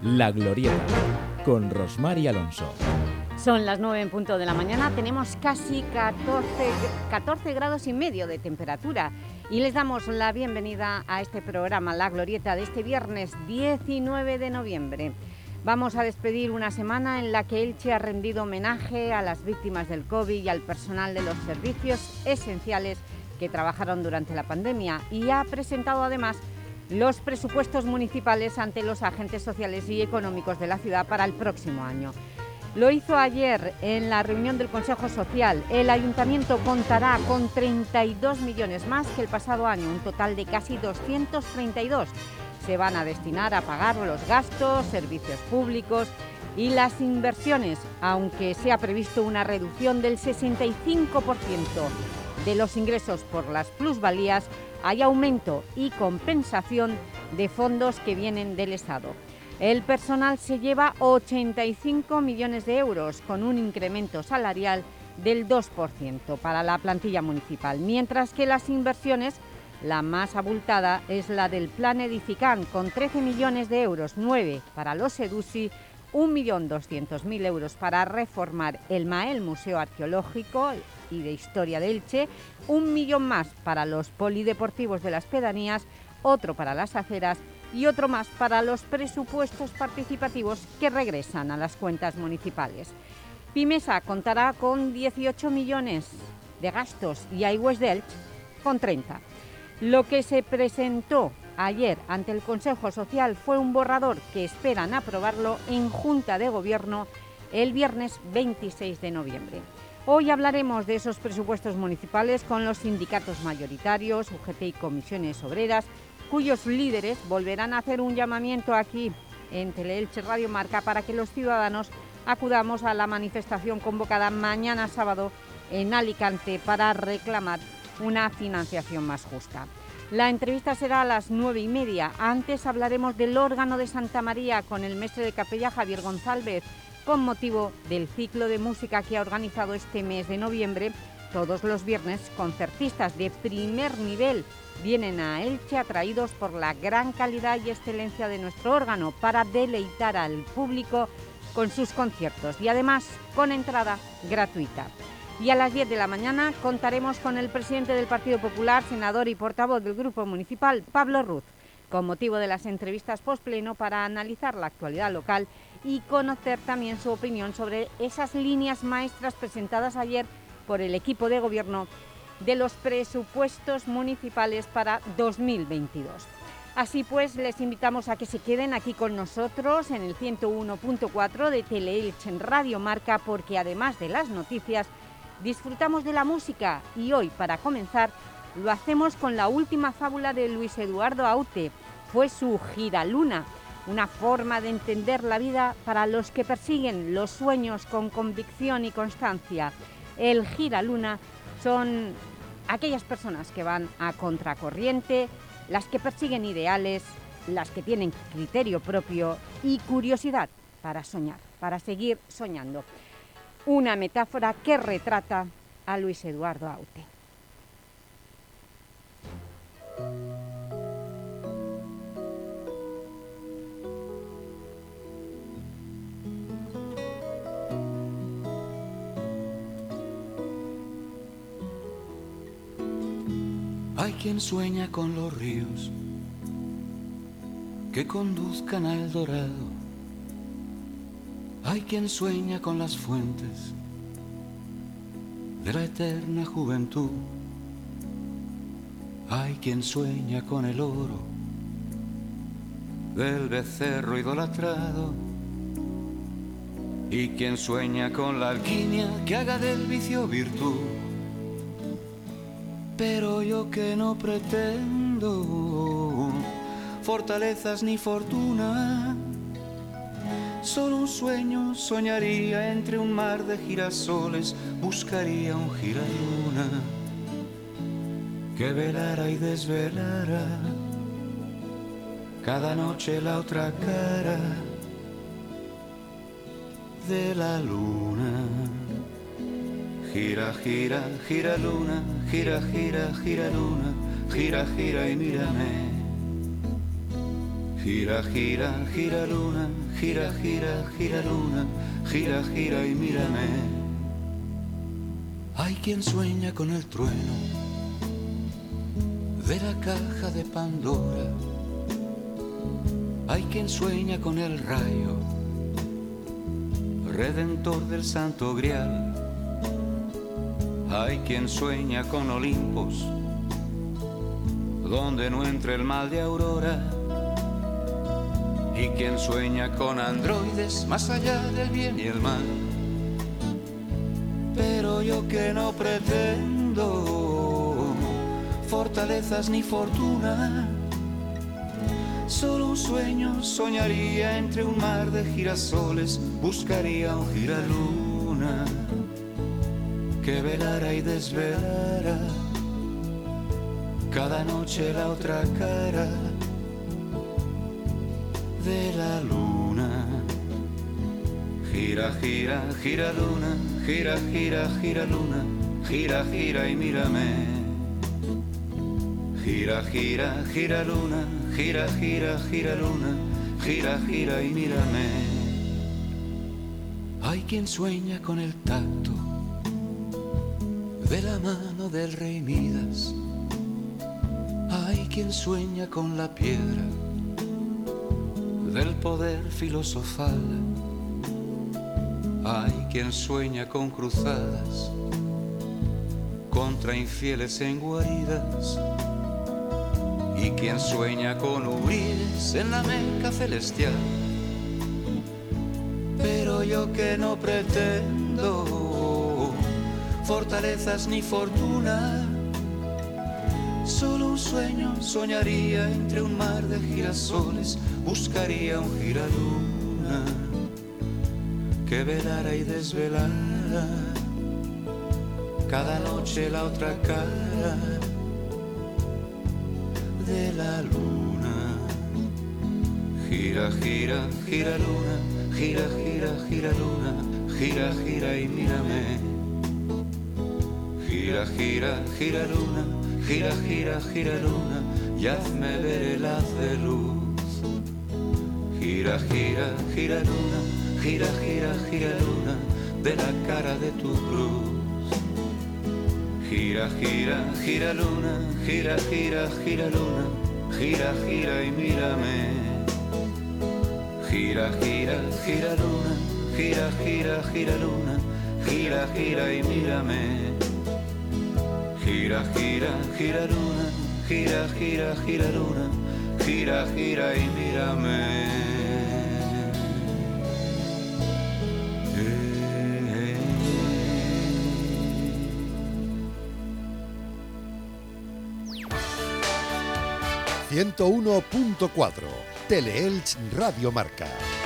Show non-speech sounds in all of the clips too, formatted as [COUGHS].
La Glorieta, con Rosmar y Alonso. Son las 9 en punto de la mañana, tenemos casi 14, 14 grados y medio de temperatura y les damos la bienvenida a este programa, La Glorieta, de este viernes 19 de noviembre. Vamos a despedir una semana en la que Elche ha rendido homenaje a las víctimas del COVID y al personal de los servicios esenciales que trabajaron durante la pandemia y ha presentado además los presupuestos municipales ante los agentes sociales y económicos de la ciudad para el próximo año. Lo hizo ayer en la reunión del Consejo Social. El Ayuntamiento contará con 32 millones más que el pasado año, un total de casi 232. Se van a destinar a pagar los gastos, servicios públicos y las inversiones, aunque se ha previsto una reducción del 65% de los ingresos por las plusvalías, hay aumento y compensación de fondos que vienen del Estado. El personal se lleva 85 millones de euros con un incremento salarial del 2% para la plantilla municipal, mientras que las inversiones, la más abultada es la del Plan Edifican, con 13 millones de euros, 9 para los EDUSI, 1.200.000 euros para reformar el MAEL Museo Arqueológico y de Historia de Elche, un millón más para los polideportivos de las pedanías, otro para las aceras y otro más para los presupuestos participativos que regresan a las cuentas municipales. Pimesa contará con 18 millones de gastos y Aigües de Elche con 30. Lo que se presentó ayer ante el Consejo Social fue un borrador que esperan aprobarlo en Junta de Gobierno el viernes 26 de noviembre. Hoy hablaremos de esos presupuestos municipales con los sindicatos mayoritarios, UGT y comisiones obreras, cuyos líderes volverán a hacer un llamamiento aquí en Teleelche Radio Marca para que los ciudadanos acudamos a la manifestación convocada mañana sábado en Alicante para reclamar una financiación más justa. La entrevista será a las nueve y media. Antes hablaremos del órgano de Santa María con el mestre de capella Javier González, con motivo del ciclo de música que ha organizado este mes de noviembre. Todos los viernes, concertistas de primer nivel vienen a Elche atraídos por la gran calidad y excelencia de nuestro órgano para deleitar al público con sus conciertos y además con entrada gratuita. Y a las 10 de la mañana contaremos con el presidente del Partido Popular, senador y portavoz del Grupo Municipal, Pablo Ruz, con motivo de las entrevistas postpleno para analizar la actualidad local y conocer también su opinión sobre esas líneas maestras presentadas ayer por el equipo de gobierno de los presupuestos municipales para 2022. Así pues, les invitamos a que se queden aquí con nosotros en el 101.4 de Teleelch en Radio Marca, porque además de las noticias, disfrutamos de la música y hoy, para comenzar, lo hacemos con la última fábula de Luis Eduardo Aute. Fue su Giraluna, una forma de entender la vida para los que persiguen los sueños con convicción y constancia. El giraluna son aquellas personas que van a contracorriente, las que persiguen ideales, las que tienen criterio propio y curiosidad para soñar, para seguir soñando. Una metáfora que retrata a Luis Eduardo Aute. Hay quien sueña con los ríos que conduzcan al dorado. Hay quien sueña con las fuentes de la eterna juventud. Hay quien sueña con el oro del becerro idolatrado. Y quien sueña con la alquimia que haga del vicio virtud pero yo que no pretendo fortalezas ni fortuna, solo un sueño soñaría entre un mar de girasoles, buscaría un giraluna que velara y desvelara cada noche la otra cara de la luna. Gira, gira, gira luna, gira, gira, gira luna, gira, gira y mírame. Gira, gira, gira luna, gira, gira, gira luna, gira, gira y mírame. Hay quien sueña con el trueno de la caja de Pandora. Hay quien sueña con el rayo, redentor del santo grial. Hay quien sueña con Olimpos, donde no entre el mal de aurora. Y quien sueña con androides más allá del bien y el mal. Pero yo que no pretendo fortalezas ni fortuna, solo un sueño soñaría entre un mar de girasoles, buscaría un giraluna que velara y desvelara cada noche la otra cara de la luna. Gira, gira, gira luna, gira, gira, gira luna, gira, gira y mírame. Gira, gira, gira luna, gira, gira, gira luna, gira, gira y mírame. Hay quien sueña con el tacto de la mano del rey Midas. Hay quien sueña con la piedra del poder filosofal. Hay quien sueña con cruzadas contra infieles en guaridas. Y quien sueña con huires en la meca celestial. Pero yo que no pretendo fortalezas ni fortuna, solo un sueño soñaría entre un mar de girasoles, buscaría un giraluna que velara y desvelara cada noche la otra cara de la luna. Gira, gira, gira luna, gira, gira, gira luna, gira, gira y mírame. Gira, gira, gira luna, gira, gira, gira luna, y hazme ver el haz de luz. Gira, gira, gira luna, gira, gira, gira luna, de la cara de tu cruz. Gira, gira, gira luna, gira, gira, gira luna, gira, gira y mírame. Gira, gira, gira luna, gira, gira, gira luna, gira, gira y mírame. Gira, gira, gira luna, gira, gira, gira luna, gira, gira y mírame. Eh, eh. 101.4 Teleelch Radio Marca.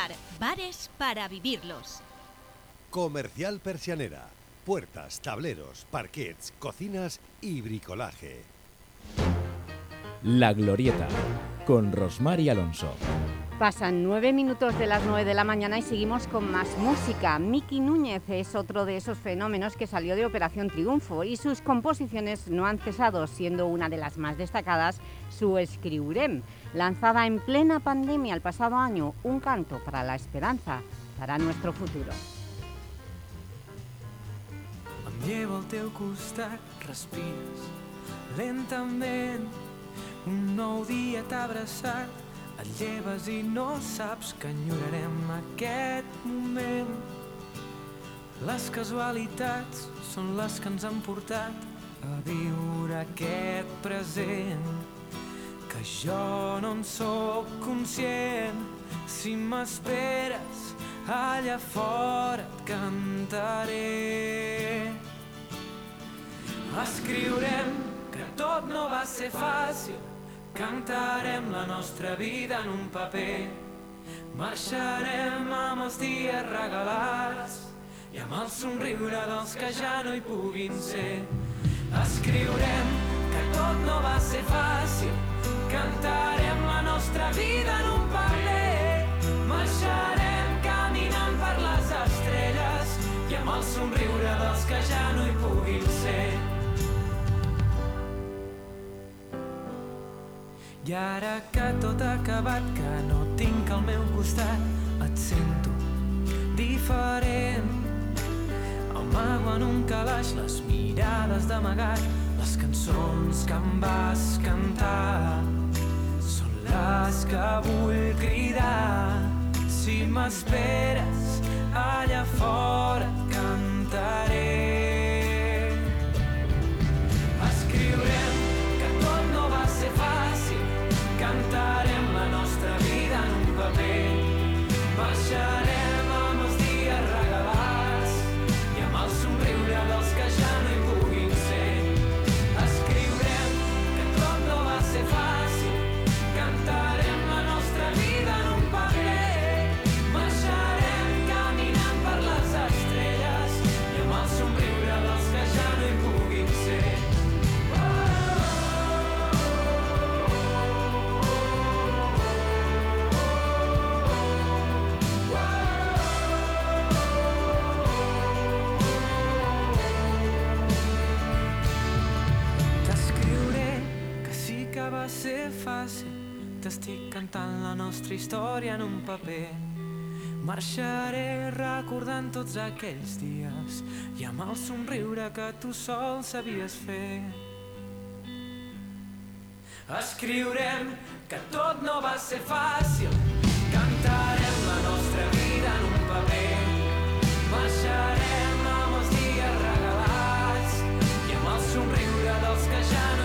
bares para vivirlos. Comercial Persianera. Puertas, tableros, parquets, cocinas y bricolaje. La Glorieta, con Rosmar y Alonso. Pasan nueve minutos de las nueve de la mañana y seguimos con más música. Miki Núñez es otro de esos fenómenos que salió de Operación Triunfo y sus composiciones no han cesado, siendo una de las más destacadas su Escriurem, lanzada en plena pandemia el pasado año, un canto para la esperanza, para nuestro futuro. Em llevo al teu costat, respires lentament. Un nou dia t'ha abraçat, et lleves i no saps que enyorarem aquest moment. Les casualitats són les que ens han portat a viure aquest present. Que jo no en sóc conscient, si m'esperes allà fora et cantaré. Escriurem que tot no va ser fàcil, cantarem la nostra vida en un paper. Marxarem amb els dies regalats i amb el somriure dels que ja no hi puguin ser. Escriurem que tot no va ser fàcil, cantarem la nostra vida en un paper. Marxarem caminant per les estrelles i amb el somriure dels que ja no hi puguin ser. I ara que tot ha acabat, que no tinc al meu costat, et sento diferent. Amago en un calaix les mirades d'amagat, les cançons que em vas cantar. Són les que vull cridar. Si m'esperes allà fora et cantaré. Escriurem que tot no va ser fàcil, cantarem la nostra vida en un paper. Baixarem Cantant la nostra història en un paper. Marxaré recordant tots aquells dies i amb el somriure que tu sol sabies fer. Escriurem que tot no va ser fàcil, cantarem la nostra vida en un paper. Marxarem amb els dies regalats i amb el somriure dels que ja no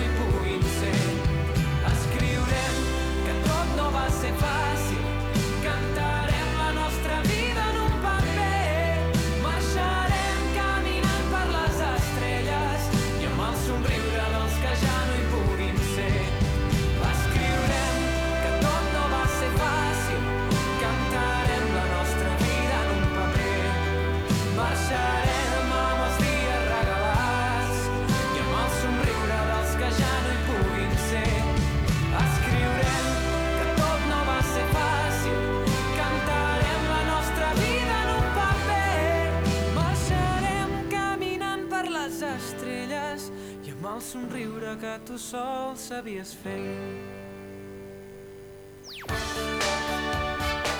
somriure que tu sol sabies fer.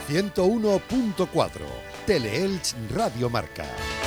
101.4 Teleelch Radio Marca.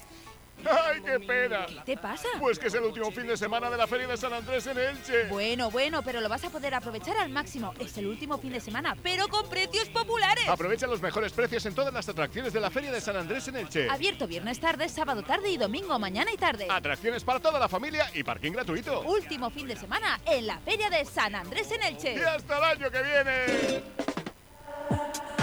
¡Ay, qué pena! ¿Qué te pasa? Pues que es el último fin de semana de la Feria de San Andrés en Elche. Bueno, bueno, pero lo vas a poder aprovechar al máximo. Es el último fin de semana, pero con precios populares. Aprovecha los mejores precios en todas las atracciones de la Feria de San Andrés en Elche. Abierto viernes tarde, sábado tarde y domingo mañana y tarde. Atracciones para toda la familia y parking gratuito. Último fin de semana en la Feria de San Andrés en Elche. Y hasta el año que viene.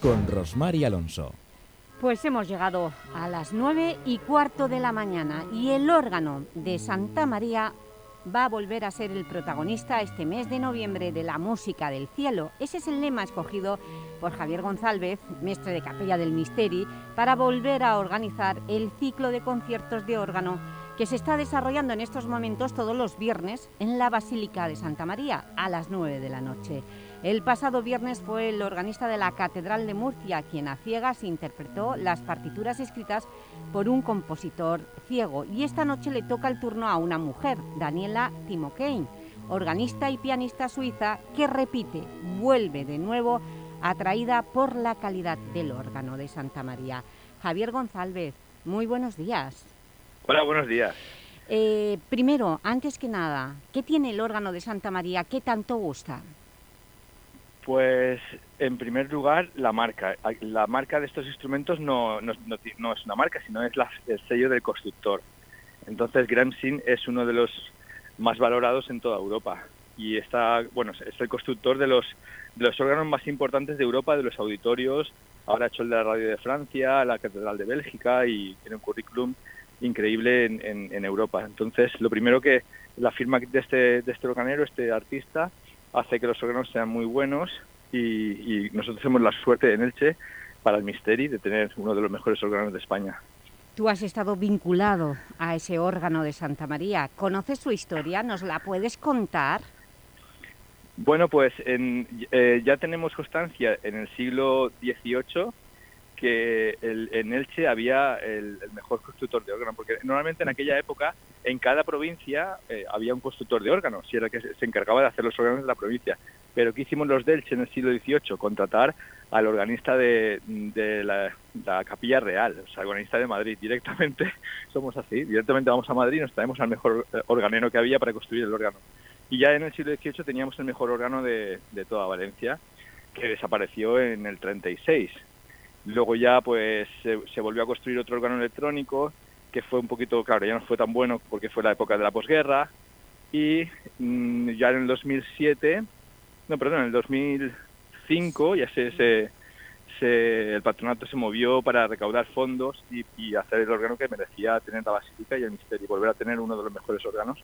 con Rosmar y Alonso. Pues hemos llegado a las 9 y cuarto de la mañana y el órgano de Santa María va a volver a ser el protagonista este mes de noviembre de la música del cielo. Ese es el lema escogido por Javier González, mestre de Capella del Misteri, para volver a organizar el ciclo de conciertos de órgano que se está desarrollando en estos momentos todos los viernes en la Basílica de Santa María a las 9 de la noche. El pasado viernes fue el organista de la Catedral de Murcia quien a ciegas interpretó las partituras escritas por un compositor ciego y esta noche le toca el turno a una mujer, Daniela Timokein, organista y pianista suiza que repite, vuelve de nuevo atraída por la calidad del órgano de Santa María. Javier González, muy buenos días. Hola, buenos días. Eh, primero, antes que nada, ¿qué tiene el órgano de Santa María? ¿Qué tanto gusta? Pues, en primer lugar, la marca. La marca de estos instrumentos no, no, no, es una marca, sino es la, el sello del constructor. Entonces, Gramsin es uno de los más valorados en toda Europa. Y está, bueno, es el constructor de los, de los órganos más importantes de Europa, de los auditorios. Ahora ha hecho el de la Radio de Francia, la Catedral de Bélgica y tiene un currículum increíble en, en, Europa. Entonces, lo primero que la firma de este, de este organero, este artista, hace que los órganos sean muy buenos y, y nosotros tenemos la suerte en Elche para el Misteri de tener uno de los mejores órganos de España. Tú has estado vinculado a ese órgano de Santa María. ¿Conoces su historia? ¿Nos la puedes contar? Bueno, pues en, eh, ya tenemos constancia en el siglo XVIII que el, en Elche había el, el, mejor constructor de órgano, porque normalmente en aquella época en cada provincia eh, había un constructor de órganos, y era que se, encargaba de hacer los órganos de la provincia. Pero ¿qué hicimos los de Elche en el siglo XVIII? Contratar al organista de, de la, la, Capilla Real, o sea, el organista de Madrid. Directamente [LAUGHS] somos así, directamente vamos a Madrid y nos traemos al mejor eh, organero que había para construir el órgano. Y ya en el siglo XVIII teníamos el mejor órgano de, de toda Valencia, que desapareció en el 36 Luego ya pues se, se, volvió a construir otro órgano electrónico que fue un poquito, claro, ya no fue tan bueno porque fue la época de la posguerra. Y mmm, ya en el 2007, no, perdón, en el 2005 ya se, se, se, el patronato se movió para recaudar fondos y, y hacer el órgano que merecía tener la Basílica y el Misterio, volver a tener uno de los mejores órganos.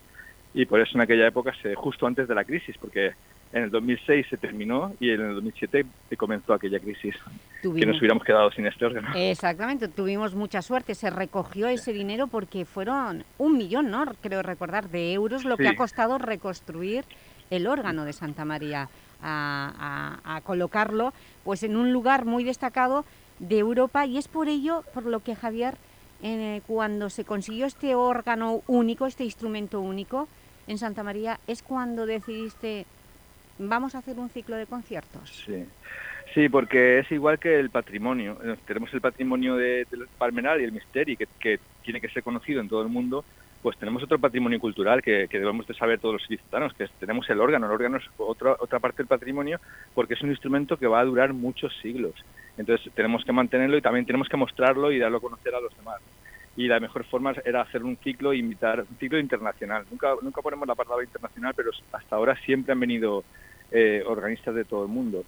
Y por eso en aquella época, se, justo antes de la crisis, porque en el 2006 se terminó y en el 2007 comenzó aquella crisis, tuvimos, que nos hubiéramos quedado sin este órgano. Exactamente, tuvimos mucha suerte, se recogió ese dinero porque fueron un millón, ¿no? creo recordar, de euros lo sí. que ha costado reconstruir el órgano de Santa María, a, a, a colocarlo pues en un lugar muy destacado de Europa y es por ello por lo que Javier, eh, cuando se consiguió este órgano único, este instrumento único, en Santa María, es cuando decidiste, vamos a hacer un ciclo de conciertos. Sí, sí porque es igual que el patrimonio. Tenemos el patrimonio de, del Palmeral y el Misteri, que, que, tiene que ser conocido en todo el mundo, pues tenemos otro patrimonio cultural que, que debemos de saber todos los ciudadanos, que tenemos el órgano. El órgano es otra, otra parte del patrimonio porque es un instrumento que va a durar muchos siglos. Entonces tenemos que mantenerlo y también tenemos que mostrarlo y darlo a conocer a los demás y la mejor forma era hacer un ciclo e invitar un ciclo internacional. Nunca, nunca ponemos la palabra internacional, pero hasta ahora siempre han venido eh, organistas de todo el mundo.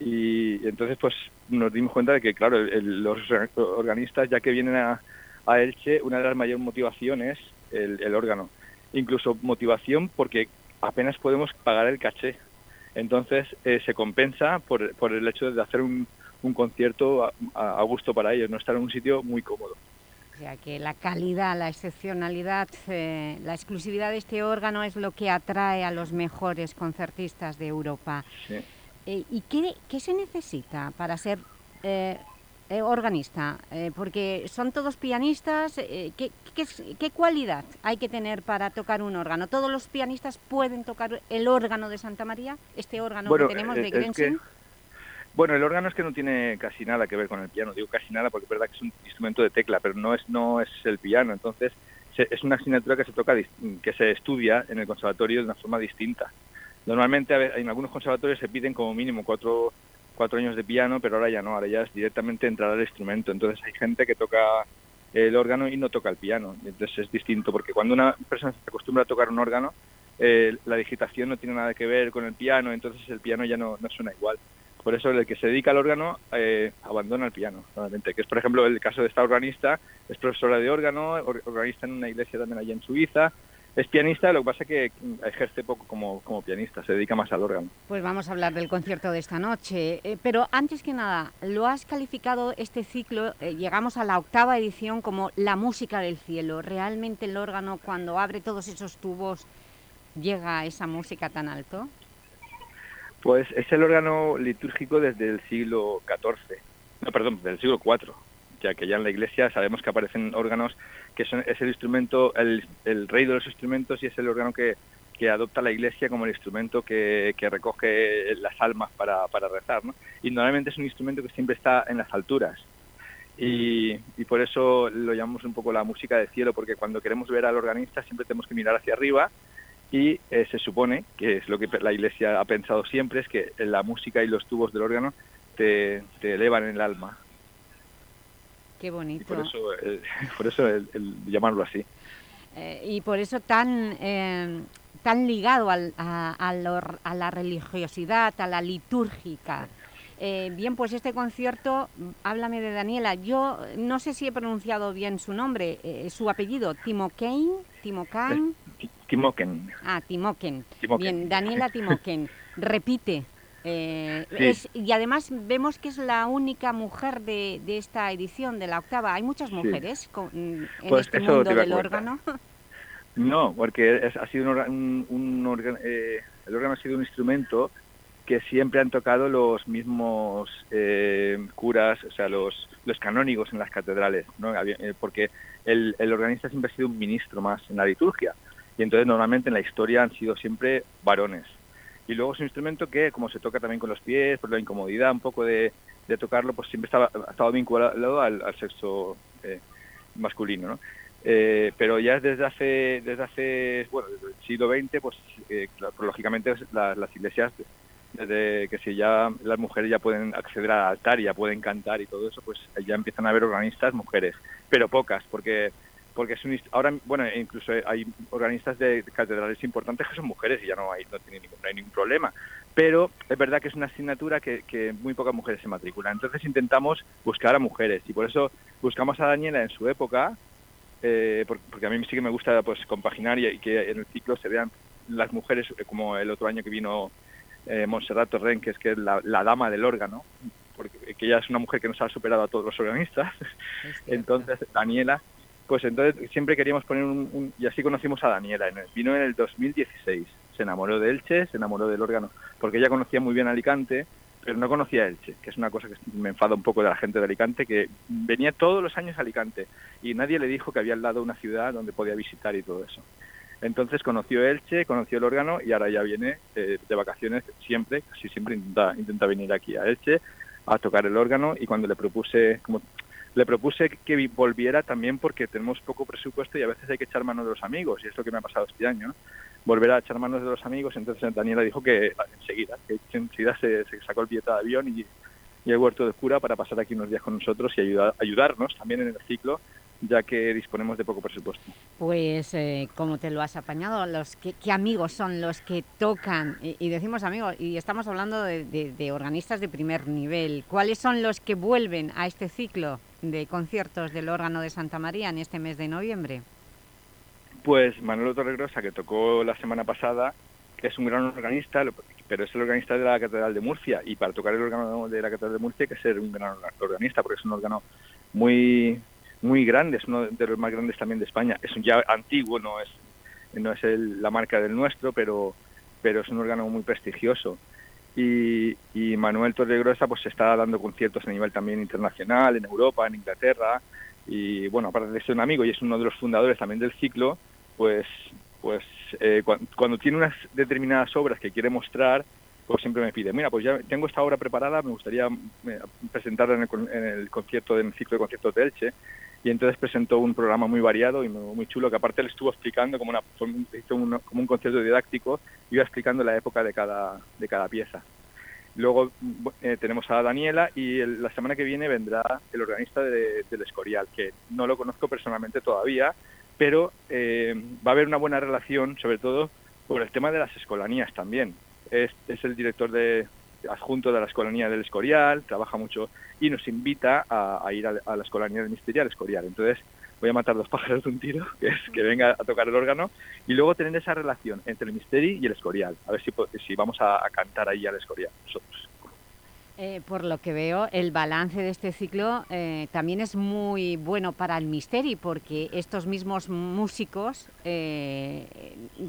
Y entonces pues nos dimos cuenta de que, claro, el, los organistas, ya que vienen a, a, Elche, una de las mayores motivaciones es el, el órgano. Incluso motivación porque apenas podemos pagar el caché. Entonces eh, se compensa por, por el hecho de hacer un, concierto a gusto para ellos, no estar en un sitio muy cómodo. O sea que la calidad, la excepcionalidad, eh, la exclusividad de este órgano es lo que atrae a los mejores concertistas de Europa. Sí. Eh, ¿Y qué, qué, se necesita para ser eh, organista? porque son todos pianistas. ¿qué, qué, qué, cualidad hay que tener para tocar un órgano? ¿Todos los pianistas pueden tocar el órgano de Santa María? ¿Este órgano bueno, que tenemos de Grensen? Bueno, el órgano es que no tiene casi nada que ver con el piano. Digo casi nada porque es verdad que es un instrumento de tecla, pero no es no es el piano. Entonces se- es una asignatura que se toca que se estudia en el conservatorio de una forma distinta. Normalmente en algunos conservatorios se piden como mínimo cuatro cuatro años de piano, pero ahora ya no. Ahora ya es directamente entrar al instrumento. Entonces hay gente que toca el órgano y no toca el piano. Entonces es distinto porque cuando una persona se acostumbra a tocar un órgano eh, la digitación no tiene nada que ver con el piano, entonces el piano ya no, no suena igual. Por eso el que se dedica al órgano eh, abandona el piano, normalmente. Que es, por ejemplo, el caso de esta organista, es profesora de órgano, or- organista en una iglesia también allá en Suiza, es pianista, lo que pasa es que mm, ejerce poco como, como pianista, se dedica más al órgano. Pues vamos a hablar del concierto de esta noche. Eh, pero antes que nada, lo has calificado este ciclo, eh, llegamos a la octava edición, como la música del cielo. ¿Realmente el órgano, cuando abre todos esos tubos, llega a esa música tan alto? Pues es el órgano litúrgico desde el siglo XIV, no, perdón, del siglo IV, ya que ya en la iglesia sabemos que aparecen órganos que son, es el instrumento, el, el rey de los instrumentos y es el órgano que, adopta la iglesia como el instrumento que, que recoge las almas para, para rezar, ¿no? Y normalmente es un instrumento que siempre está en las alturas. Y, y por eso lo llamamos un poco la música del cielo, porque cuando queremos ver al organista siempre tenemos que mirar hacia arriba y eh, se supone, que es lo que la Iglesia ha pensado siempre, es que la música y los tubos del órgano te, te elevan el alma. Qué bonito. Por eso, eh, [LAUGHS] por eso el, el llamarlo así. Eh, y por eso tan, eh, tan ligado al- a, a lo- a la religiosidad, a la litúrgica. Eh, bien, pues este concierto, háblame de Daniela. Yo no sé si he pronunciado bien su nombre, eh, su apellido, Timokein, Timokan, Ti- Timoken. ah, Timoken. Timoken. Bien, Daniela Timoken, [LAUGHS] repite. eh, Sí. es- y además vemos que es la única mujer de, de esta edición, de la octava. ¿Hay muchas mujeres con- en Pues este mundo del órgano? No, porque es- ha sido un, un- un eh, el órgano ha sido un instrumento que siempre han tocado los mismos eh, curas, o sea, los, los canónigos en las catedrales, ¿no? Eh, porque el, el organista siempre ha sido un ministro más en la liturgia. Y entonces normalmente en la historia han sido siempre varones. Y luego es un instrumento que, como se toca también con los pies, por la incomodidad un poco de, de tocarlo, pues siempre estaba, ha estado vinculado al, sexo eh, masculino, ¿no? Eh, pero ya desde hace, desde hace, bueno, desde el siglo XX, pues, eh, lógicamente la- las iglesias, desde que si ya las mujeres ya pueden acceder al altar y ya pueden cantar y todo eso, pues ya empiezan a haber organistas mujeres, pero pocas, porque porque es un, ahora bueno incluso hay organistas de catedrales importantes que son mujeres y ya no hay no, tiene ningún, no hay ningún problema. Pero es verdad que es una asignatura que, que muy pocas mujeres se matriculan. Entonces intentamos buscar a mujeres y por eso buscamos a Daniela en su época eh, por- porque a mí sí que me gusta pues compaginar y, y que en el ciclo se vean las mujeres eh, como el otro año que vino eh, Montserrat Torrent que es que es la, la dama del órgano porque que ella es una mujer que nos ha superado a todos los organistas. [LAUGHS] Entonces Daniela pues entonces siempre queríamos poner un, y así conocimos a Daniela vino en el 2016 se enamoró de Elche se enamoró del órgano porque ella conocía muy bien Alicante pero no conocía Elche que es una cosa que me enfada un poco de la gente de Alicante que venía todos los años a Alicante y nadie le dijo que había al lado una ciudad donde podía visitar y todo eso. Entonces conoció Elche, conoció el órgano y ahora ya viene eh, de vacaciones siempre, casi siempre intenta, intenta venir aquí a Elche a tocar el órgano y cuando le propuse, como le propuse que vi- volviera también porque tenemos poco presupuesto y a veces hay que echar mano de los amigos y es lo que me ha pasado este año, ¿no? volver a echar manos de los amigos, entonces Daniela dijo que enseguida, que enseguida se, se sacó el billete de avión y, y el huerto de cura para pasar aquí unos días con nosotros y ayudar, ayudarnos también en el ciclo ya que disponemos de poco presupuesto. Pues, eh, ¿cómo te lo has apañado? Los ¿Qué amigos son los que tocan? Y, decimos amigos, y estamos hablando de- de organistas de primer nivel. ¿Cuáles son los que vuelven a este ciclo de conciertos del órgano de Santa María en este mes de noviembre? Pues Manolo Torregrosa, que tocó la semana pasada, es un gran organista, pero es el organista de la Catedral de Murcia, y para tocar el órgano de la Catedral de Murcia hay que ser un gran orga- organista, porque es un órgano muy muy grande, es uno de los más grandes también de España. Es un ya antiguo, no es no es el- la marca del nuestro, pero pero es un órgano muy prestigioso. Y, y Manuel Torregrosa pues está dando conciertos a nivel también internacional, en Europa, en Inglaterra, y bueno, aparte de ser un amigo y es uno de los fundadores también del ciclo, pues pues eh, cuan- cuando tiene unas determinadas obras que quiere mostrar, pues siempre me pide, mira, pues ya tengo esta obra preparada, me gustaría eh, presentarla en el, en el concierto, en el ciclo de conciertos de Elche, y entonces presentó un programa muy variado y muy, chulo, que aparte le estuvo explicando como, una, hizo un- como un concierto didáctico, iba explicando la época de cada, de cada pieza. Luego eh, tenemos a Daniela y el- la semana que viene vendrá el organista de- del Escorial, que no lo conozco personalmente todavía, pero eh, va a haber una buena relación, sobre todo por el tema de las escolanías también. Es, es el director de adjunto de la Escolanía del Escorial, trabaja mucho y nos invita a, a ir a, la Escolanía del Misterio al Escorial. Entonces voy a matar dos pájaros de un tiro, que es que venga a tocar el órgano y luego tener esa relación entre el Misteri y el Escorial. A ver si, si vamos a cantar ahí al Escorial nosotros. Eh, por lo que veo, el balance de este ciclo eh, también es muy bueno para el Misteri, porque estos mismos músicos eh,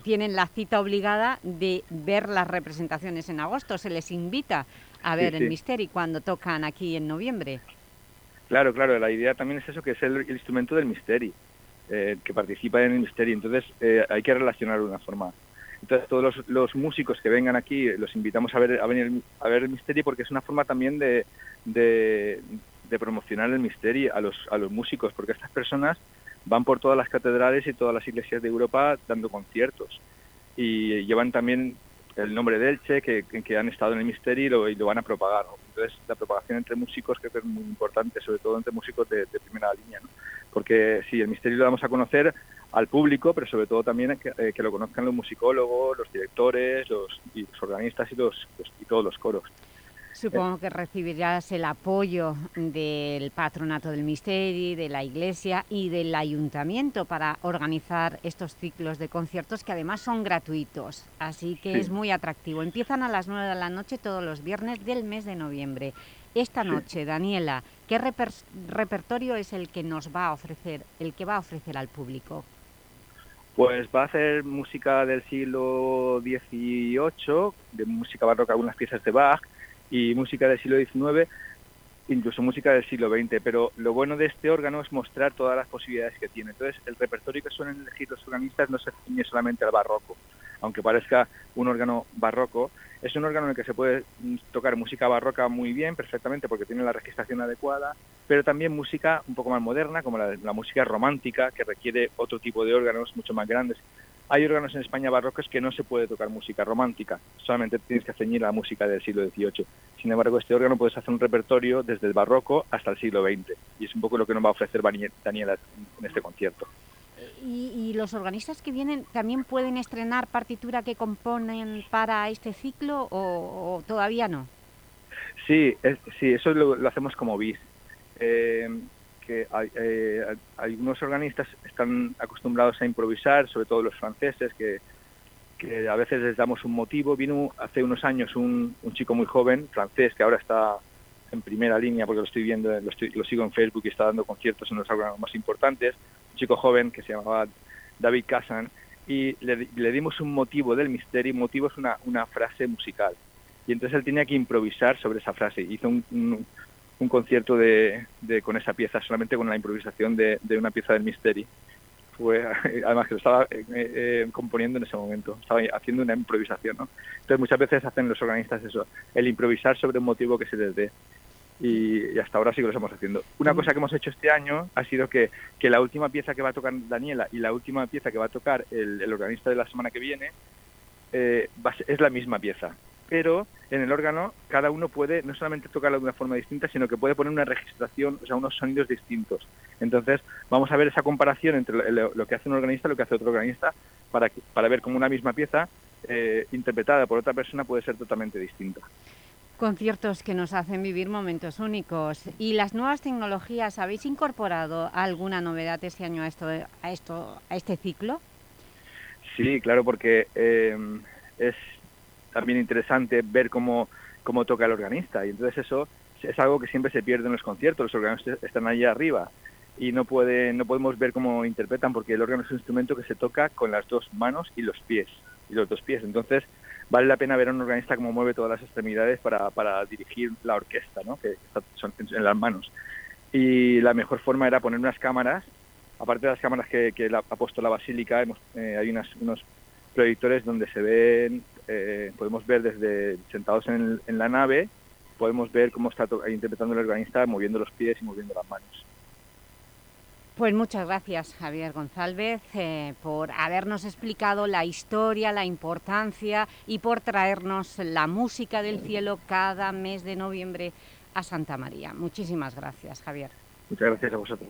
tienen la cita obligada de ver las representaciones en agosto. Se les invita a Sí, ver el. Misteri cuando tocan aquí en noviembre. Claro, claro, la idea también es eso, que es el, el instrumento del Misteri, eh, que participa en el Misteri. Entonces eh, hay que relacionarlo de una forma. Entonces todos los, los músicos que vengan aquí los invitamos a ver a venir a ver el Misteri porque es una forma también de, de, promocionar el Misteri a los, a los músicos, porque estas personas van por todas las catedrales y todas las iglesias de Europa dando conciertos. Y llevan también el nombre de Elche, que, que han estado en el Misteri y lo, y lo van a propagar. ¿no? Entonces, la propagación entre músicos creo que es muy importante, sobre todo entre músicos de, primera línea, ¿no? porque sí, el Misteri lo damos a conocer al público, pero sobre todo también que, eh, que lo conozcan los musicólogos, los directores, los, y los organistas y, los, los- y todos los coros. Supongo que recibirás el apoyo del Patronato del Misteri, de la Iglesia y del Ayuntamiento para organizar estos ciclos de conciertos que además son gratuitos, así que Sí. es muy atractivo. Empiezan a las 9 de la noche todos los viernes del mes de noviembre. Esta Sí. noche, Daniela, ¿qué reper- repertorio es el que nos va a ofrecer, el que va a ofrecer al público? Pues va a hacer música del siglo XVIII, de música barroca, algunas piezas de Bach, y música del siglo XIX, incluso música del siglo XX. Pero lo bueno de este órgano es mostrar todas las posibilidades que tiene. Entonces, el repertorio que suelen elegir los organistas no se ciñe solamente al barroco, aunque parezca un órgano barroco. Es un órgano en el que se puede mm, tocar música barroca muy bien, perfectamente, porque tiene la registración adecuada, pero también música un poco más moderna, como la, la música romántica, que requiere otro tipo de órganos mucho más grandes. Hay órganos en España barrocos que no se puede tocar música romántica, solamente tienes que ceñir la música del siglo XVIII. Sin embargo, este órgano puedes hacer un repertorio desde el barroco hasta el siglo XX, y es un poco lo que nos va a ofrecer Daniela en este concierto. ¿Y, y los organistas que vienen también pueden estrenar partitura que componen para este ciclo o, todavía no? Sí, sí, eso lo, lo hacemos como bis. Eh, que hay, eh, algunos organistas están acostumbrados a improvisar, sobre todo los franceses, que, que a veces les damos un motivo. Vino hace unos años un, un chico muy joven, francés, que ahora está en primera línea, porque lo estoy viendo, lo, estoy- lo sigo en Facebook y está dando conciertos en los órganos más importantes. Chico joven que se llamaba David Cassan, y le, le dimos un motivo del misterio. Motivo es una, una frase musical. Y entonces él tenía que improvisar sobre esa frase. Hizo un, concierto de, de- con esa pieza, solamente con la improvisación de, una pieza del Misteri. Fue, [LAUGHS] además que lo estaba eh, eh, componiendo en ese momento, estaba haciendo una improvisación. ¿no? Entonces muchas veces hacen los organistas eso, el improvisar sobre un motivo que se les dé. Y, hasta ahora sí que lo estamos haciendo. Una cosa que hemos hecho este año ha sido que, que la última pieza que va a tocar Daniela y la última pieza que va a tocar el, el organista de la semana que viene eh, va es la misma pieza. Pero en el órgano cada uno puede no solamente tocarla de una forma distinta, sino que puede poner una registración, o sea, unos sonidos distintos. Entonces vamos a ver esa comparación entre lo, lo- lo que hace un organista y lo que hace otro organista para, que- para ver cómo una misma pieza eh, interpretada por otra persona puede ser totalmente distinta. Conciertos que nos hacen vivir momentos únicos. ¿Y las nuevas tecnologías, habéis incorporado alguna novedad este año a, esto, a, esto, a este ciclo? Sí, claro, porque eh, es también interesante ver cómo, cómo toca el organista y entonces eso es algo que siempre se pierde en los conciertos, los organistas están allí arriba y no, puede, no podemos ver cómo interpretan porque el órgano es un instrumento que se toca con las dos manos y los pies, y los dos pies, entonces vale la pena ver a un organista cómo mueve todas las extremidades para, para dirigir la orquesta, ¿no? que está- son en- las manos. Y la mejor forma era poner unas cámaras aparte de las cámaras que, ha puesto la basílica, hemos, eh, hay unas, unos proyectores donde se ven eh, podemos ver desde sentados en, en la nave, podemos ver cómo está interpretando el organista, moviendo los pies y moviendo las manos. Pues muchas gracias, Javier González, eh, por habernos explicado la historia, la importancia y por traernos la música del cielo cada mes de noviembre a Santa María. Muchísimas gracias, Javier. Muchas gracias a vosotros.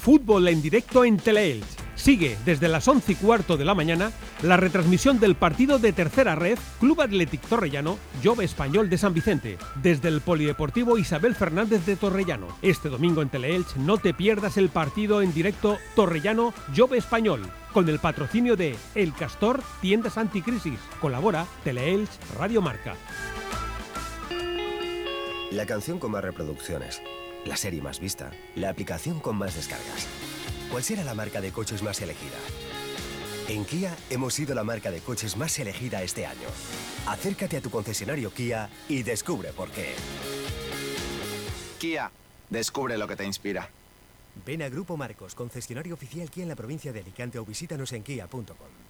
fútbol en directo en Teleelch. Sigue desde las 11 y cuarto de la mañana la retransmisión del partido de tercera red Club Athletic Torrellano, Jove Español de San Vicente, desde el Polideportivo Isabel Fernández de Torrellano. Este domingo en Teleelch no te pierdas el partido en directo Torrellano Jove Español, con el patrocinio de El Castor Tiendas Anticrisis. Colabora Teleelch Radio Marca. La canción con más reproducciones, la serie más vista, la aplicación con más descargas. ¿Cuál será la marca de coches más elegida? En Kia hemos sido la marca de coches más elegida este año. Acércate a tu concesionario Kia y descubre por qué. Kia, descubre lo que te inspira. Ven a Grupo Marcos, concesionario oficial Kia en la provincia de Alicante o visítanos en kia.com.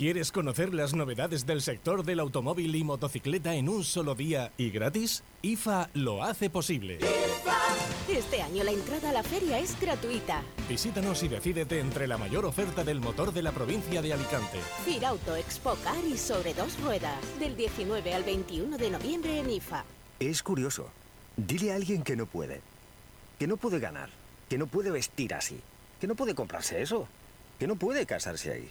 ¿Quieres conocer las novedades del sector del automóvil y motocicleta en un solo día y gratis? IFA lo hace posible. Este año la entrada a la feria es gratuita. Visítanos y decídete entre la mayor oferta del motor de la provincia de Alicante. Firauto, Expo Car y sobre dos ruedas. Del 19 al 21 de noviembre en IFA. Es curioso. Dile a alguien que no puede. Que no puede ganar. Que no puede vestir así. Que no puede comprarse eso. Que no puede casarse ahí.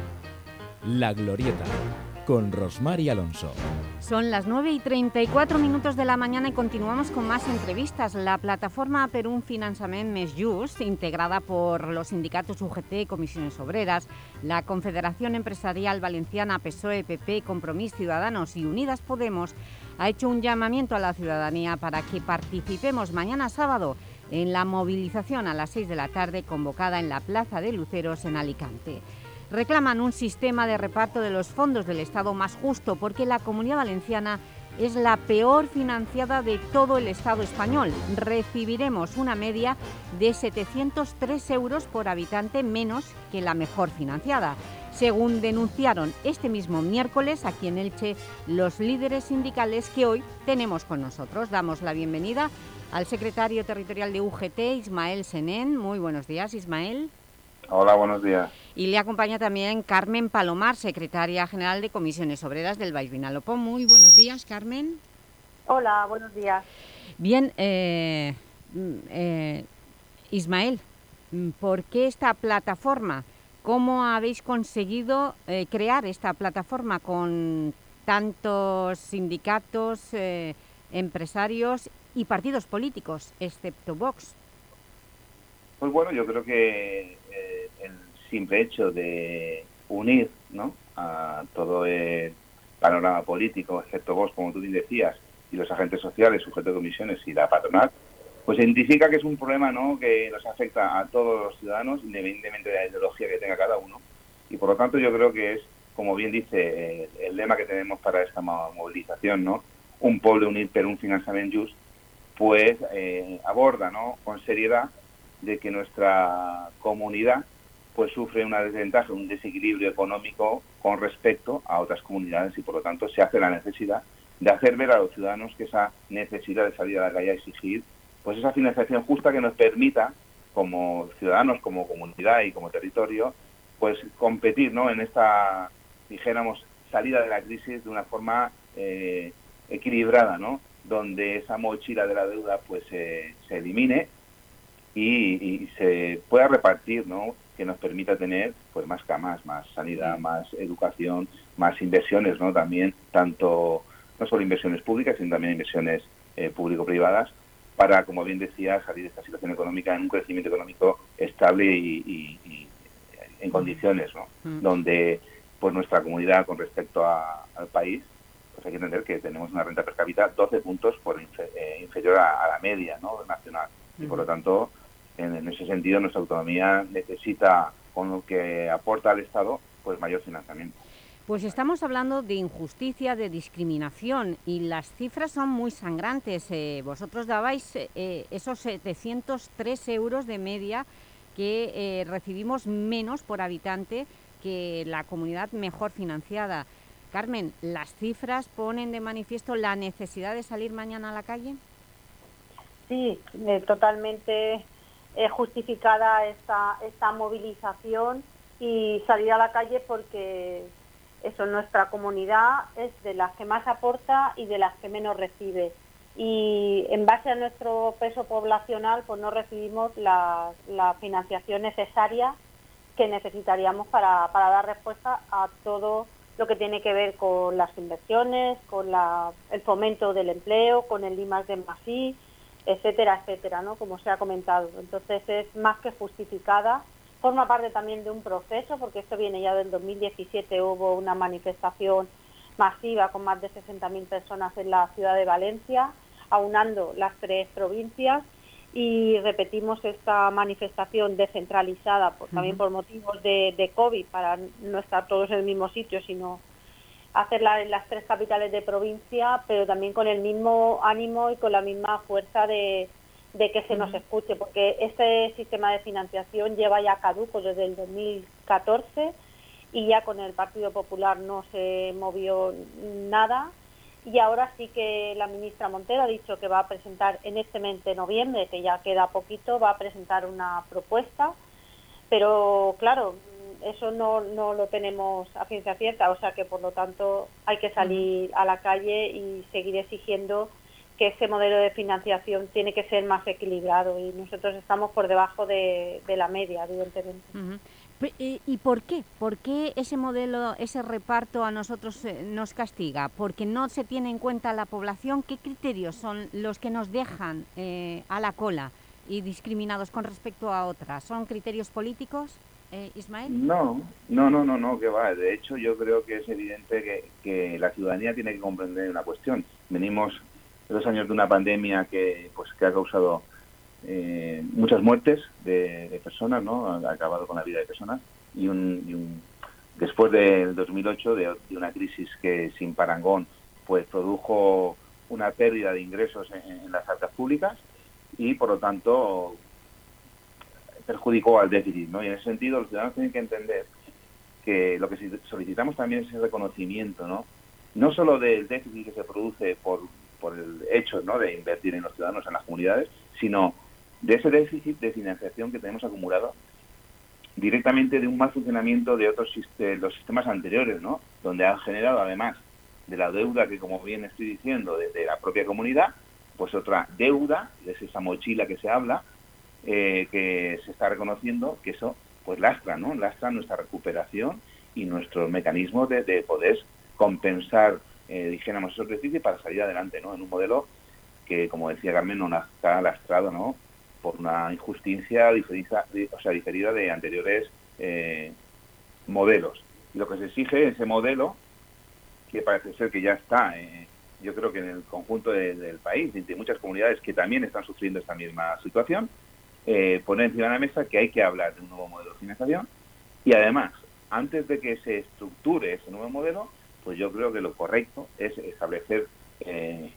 La Glorieta, con Rosmar y Alonso. Son las 9 y 34 minutos de la mañana y continuamos con más entrevistas. La plataforma Per un Finançament Més Just, integrada por los sindicatos UGT, Comisiones Obreras, la Confederación Empresarial Valenciana, PSOE, PP, Compromís Ciudadanos y Unidas Podemos, ha hecho un llamamiento a la ciudadanía para que participemos mañana sábado en la movilización a las 6 de la tarde convocada en la Plaza de Luceros en Alicante reclaman un sistema de reparto de los fondos del Estado más justo porque la Comunidad Valenciana es la peor financiada de todo el Estado español. Recibiremos una media de 703 euros por habitante menos que la mejor financiada, según denunciaron este mismo miércoles aquí en Elche los líderes sindicales que hoy tenemos con nosotros. Damos la bienvenida al secretario territorial de UGT, Ismael Senén. Muy buenos días, Ismael. Hola, buenos días. Y le acompaña también Carmen Palomar, secretaria general de Comisiones Obreras del Baix Vinalopó. Muy buenos días, Carmen. Hola, buenos días. Bien, eh, mm, eh, Ismael, mm, ¿por qué esta plataforma? ¿Cómo habéis conseguido eh, crear esta plataforma con tantos sindicatos, empresarios y partidos políticos, excepto Vox? Pues bueno, yo creo que eh, simple hecho de unir ¿no? a todo el panorama político, excepto vos, como tú decías, y los agentes sociales, sujetos de comisiones y la patronal, pues identifica que es un problema ¿no? que nos afecta a todos los ciudadanos, independientemente de la ideología que tenga cada uno. Y por lo tanto yo creo que es, como bien dice el, lema que tenemos para esta movilización, ¿no? un pueblo unir pero un financiamiento just, pues eh, aborda ¿no? con seriedad de que nuestra comunidad pues sufre una desventaja, un desequilibrio económico con respecto a otras comunidades y por lo tanto se hace la necesidad de hacer ver a los ciudadanos que esa necesidad de salir a la calle a exigir pues esa financiación justa que nos permita como ciudadanos, como comunidad y como territorio pues competir ¿no? en esta, dijéramos, salida de la crisis de una forma eh, equilibrada, ¿no? donde esa mochila de la deuda pues se elimine y, se pueda repartir, ¿no? Que nos permita tener pues más camas, más sanidad, más educación, más inversiones, ¿no? También tanto no solo inversiones públicas, sino también inversiones eh, público-privadas para, como bien decía, salir de esta situación económica en un crecimiento económico estable y, en condiciones, ¿no? Mm. Donde pues nuestra comunidad con respecto al país, pues hay que entender que tenemos una renta per cápita 12 puntos por eh, inferior a, la media, ¿no? nacional. Y por lo tanto, en, ese sentido nuestra autonomía necesita, con lo que aporta al Estado, pues mayor financiamiento. Pues estamos hablando de injusticia, de discriminación y las cifras son muy sangrantes. Eh, vosotros dabais eh, esos 703 euros de media que eh, recibimos menos por habitante que la comunidad mejor financiada. Carmen, ¿las cifras ponen de manifiesto la necesidad de salir mañana a la calle? Sí, totalmente eh, justificada esta, esta movilización y salir a la calle porque eso nuestra comunidad es de las que más aporta y de las que menos recibe. Y en base a nuestro peso poblacional pues no recibimos la, financiación necesaria que necesitaríamos para, para, dar respuesta a todo lo que tiene que ver con las inversiones, con la, el fomento del empleo, con el IMAX de MASI, etcétera, etcétera, ¿no? Como se ha comentado. Entonces es más que justificada. Forma parte también de un proceso, porque esto viene ya del 2017, hubo una manifestación masiva con más de 60.000 personas en la ciudad de Valencia, aunando las tres provincias y repetimos esta manifestación descentralizada, también por motivos de, de COVID, para no estar todos en el mismo sitio, sino hacerla en las tres capitales de provincia, pero también con el mismo ánimo y con la misma fuerza de, que se nos escuche, porque este sistema de financiación lleva ya caduco desde el 2014 y ya con el Partido Popular no se movió nada. Y ahora sí que la ministra Montero ha dicho que va a presentar en este mes de noviembre, que ya queda poquito, va a presentar una propuesta, pero claro, eso no, no lo tenemos a ciencia cierta, o sea que por lo tanto hay que salir a la calle y seguir exigiendo que ese modelo de financiación tiene que ser más equilibrado y nosotros estamos por debajo de, la media, evidentemente. Eh, ¿Y por qué? ¿Por qué ese modelo, ese reparto a nosotros eh, nos castiga? ¿Porque no se tiene en cuenta la población? ¿Qué criterios son los que nos dejan eh, a la cola y discriminados con respecto a otras? ¿Son criterios políticos, eh, Ismael? No, no, no, no, no, que va. De hecho, yo creo que es evidente que, la ciudadanía tiene que comprender una cuestión. Venimos dos años de una pandemia que, pues, que ha causado eh, muchas muertes de, personas, ¿no? Ha acabado con la vida de personas y un- después del 2008 de, de una crisis que sin parangón pues produjo una pérdida de ingresos en, en las arcas públicas y por lo tanto perjudicó al déficit, ¿no? Y en ese sentido los ciudadanos tienen que entender que lo que solicitamos también es el reconocimiento, ¿no? No solo del déficit que se produce por, por el hecho. De invertir en los ciudadanos, en las comunidades, sino de ese déficit de financiación que tenemos acumulado directamente de un mal funcionamiento de otros de los sistemas anteriores, ¿no? Donde han generado además de la deuda que, como bien estoy diciendo, de, de la propia comunidad, pues otra deuda, es esa mochila que se habla, eh, que se está reconociendo que eso pues lastra, ¿no? Lastra nuestra recuperación y nuestros mecanismos de, de poder compensar, eh, dijéramos, esos déficits para salir adelante, ¿no? En un modelo que, como decía Carmen, no está lastrado, ¿no? Por una injusticia diferida, di- o sea, diferida de anteriores eh, modelos. Y lo que se exige es ese modelo, que parece ser que ya está, eh, yo creo que en el conjunto de- del país, y de muchas comunidades que también están sufriendo esta misma situación, eh, poner encima de la mesa que hay que hablar de un nuevo modelo de financiación y además, antes de que se estructure ese nuevo modelo, pues yo creo que lo correcto es establecer eh,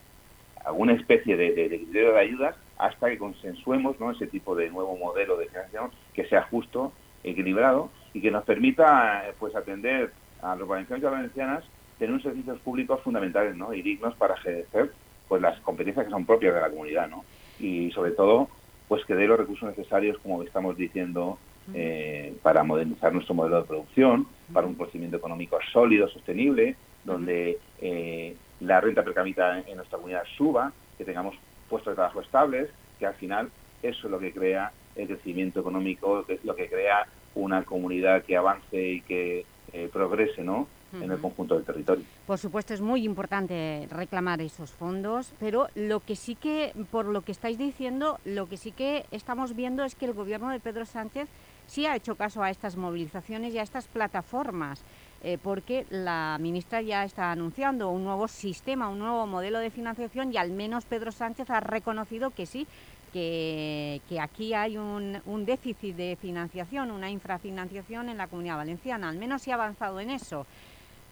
alguna especie de, criterio de ayudas hasta que consensuemos ¿no? ese tipo de nuevo modelo de financiación que sea justo, equilibrado y que nos permita pues atender a los valencianos y a las valencianas tener unos servicios públicos fundamentales ¿no? y dignos para ejercer pues las competencias que son propias de la comunidad ¿no? y sobre todo pues que dé los recursos necesarios como estamos diciendo eh, para modernizar nuestro modelo de producción para un crecimiento económico sólido sostenible donde eh, la renta per cápita en nuestra comunidad suba que tengamos puestos de trabajo estables que al final eso es lo que crea el crecimiento económico que es lo que crea una comunidad que avance y que eh, progrese ¿no? En el conjunto del territorio. Por supuesto, es muy importante reclamar esos fondos, pero lo que sí que, por lo que estáis diciendo, lo que sí que estamos viendo es que el gobierno de Pedro Sánchez sí ha hecho caso a estas movilizaciones y a estas plataformas, eh, porque la ministra ya está anunciando un nuevo sistema, un nuevo modelo de financiación y al menos Pedro Sánchez ha reconocido que sí, que, que aquí hay un, un déficit de financiación, una infrafinanciación en la Comunidad Valenciana, al menos se ha avanzado en eso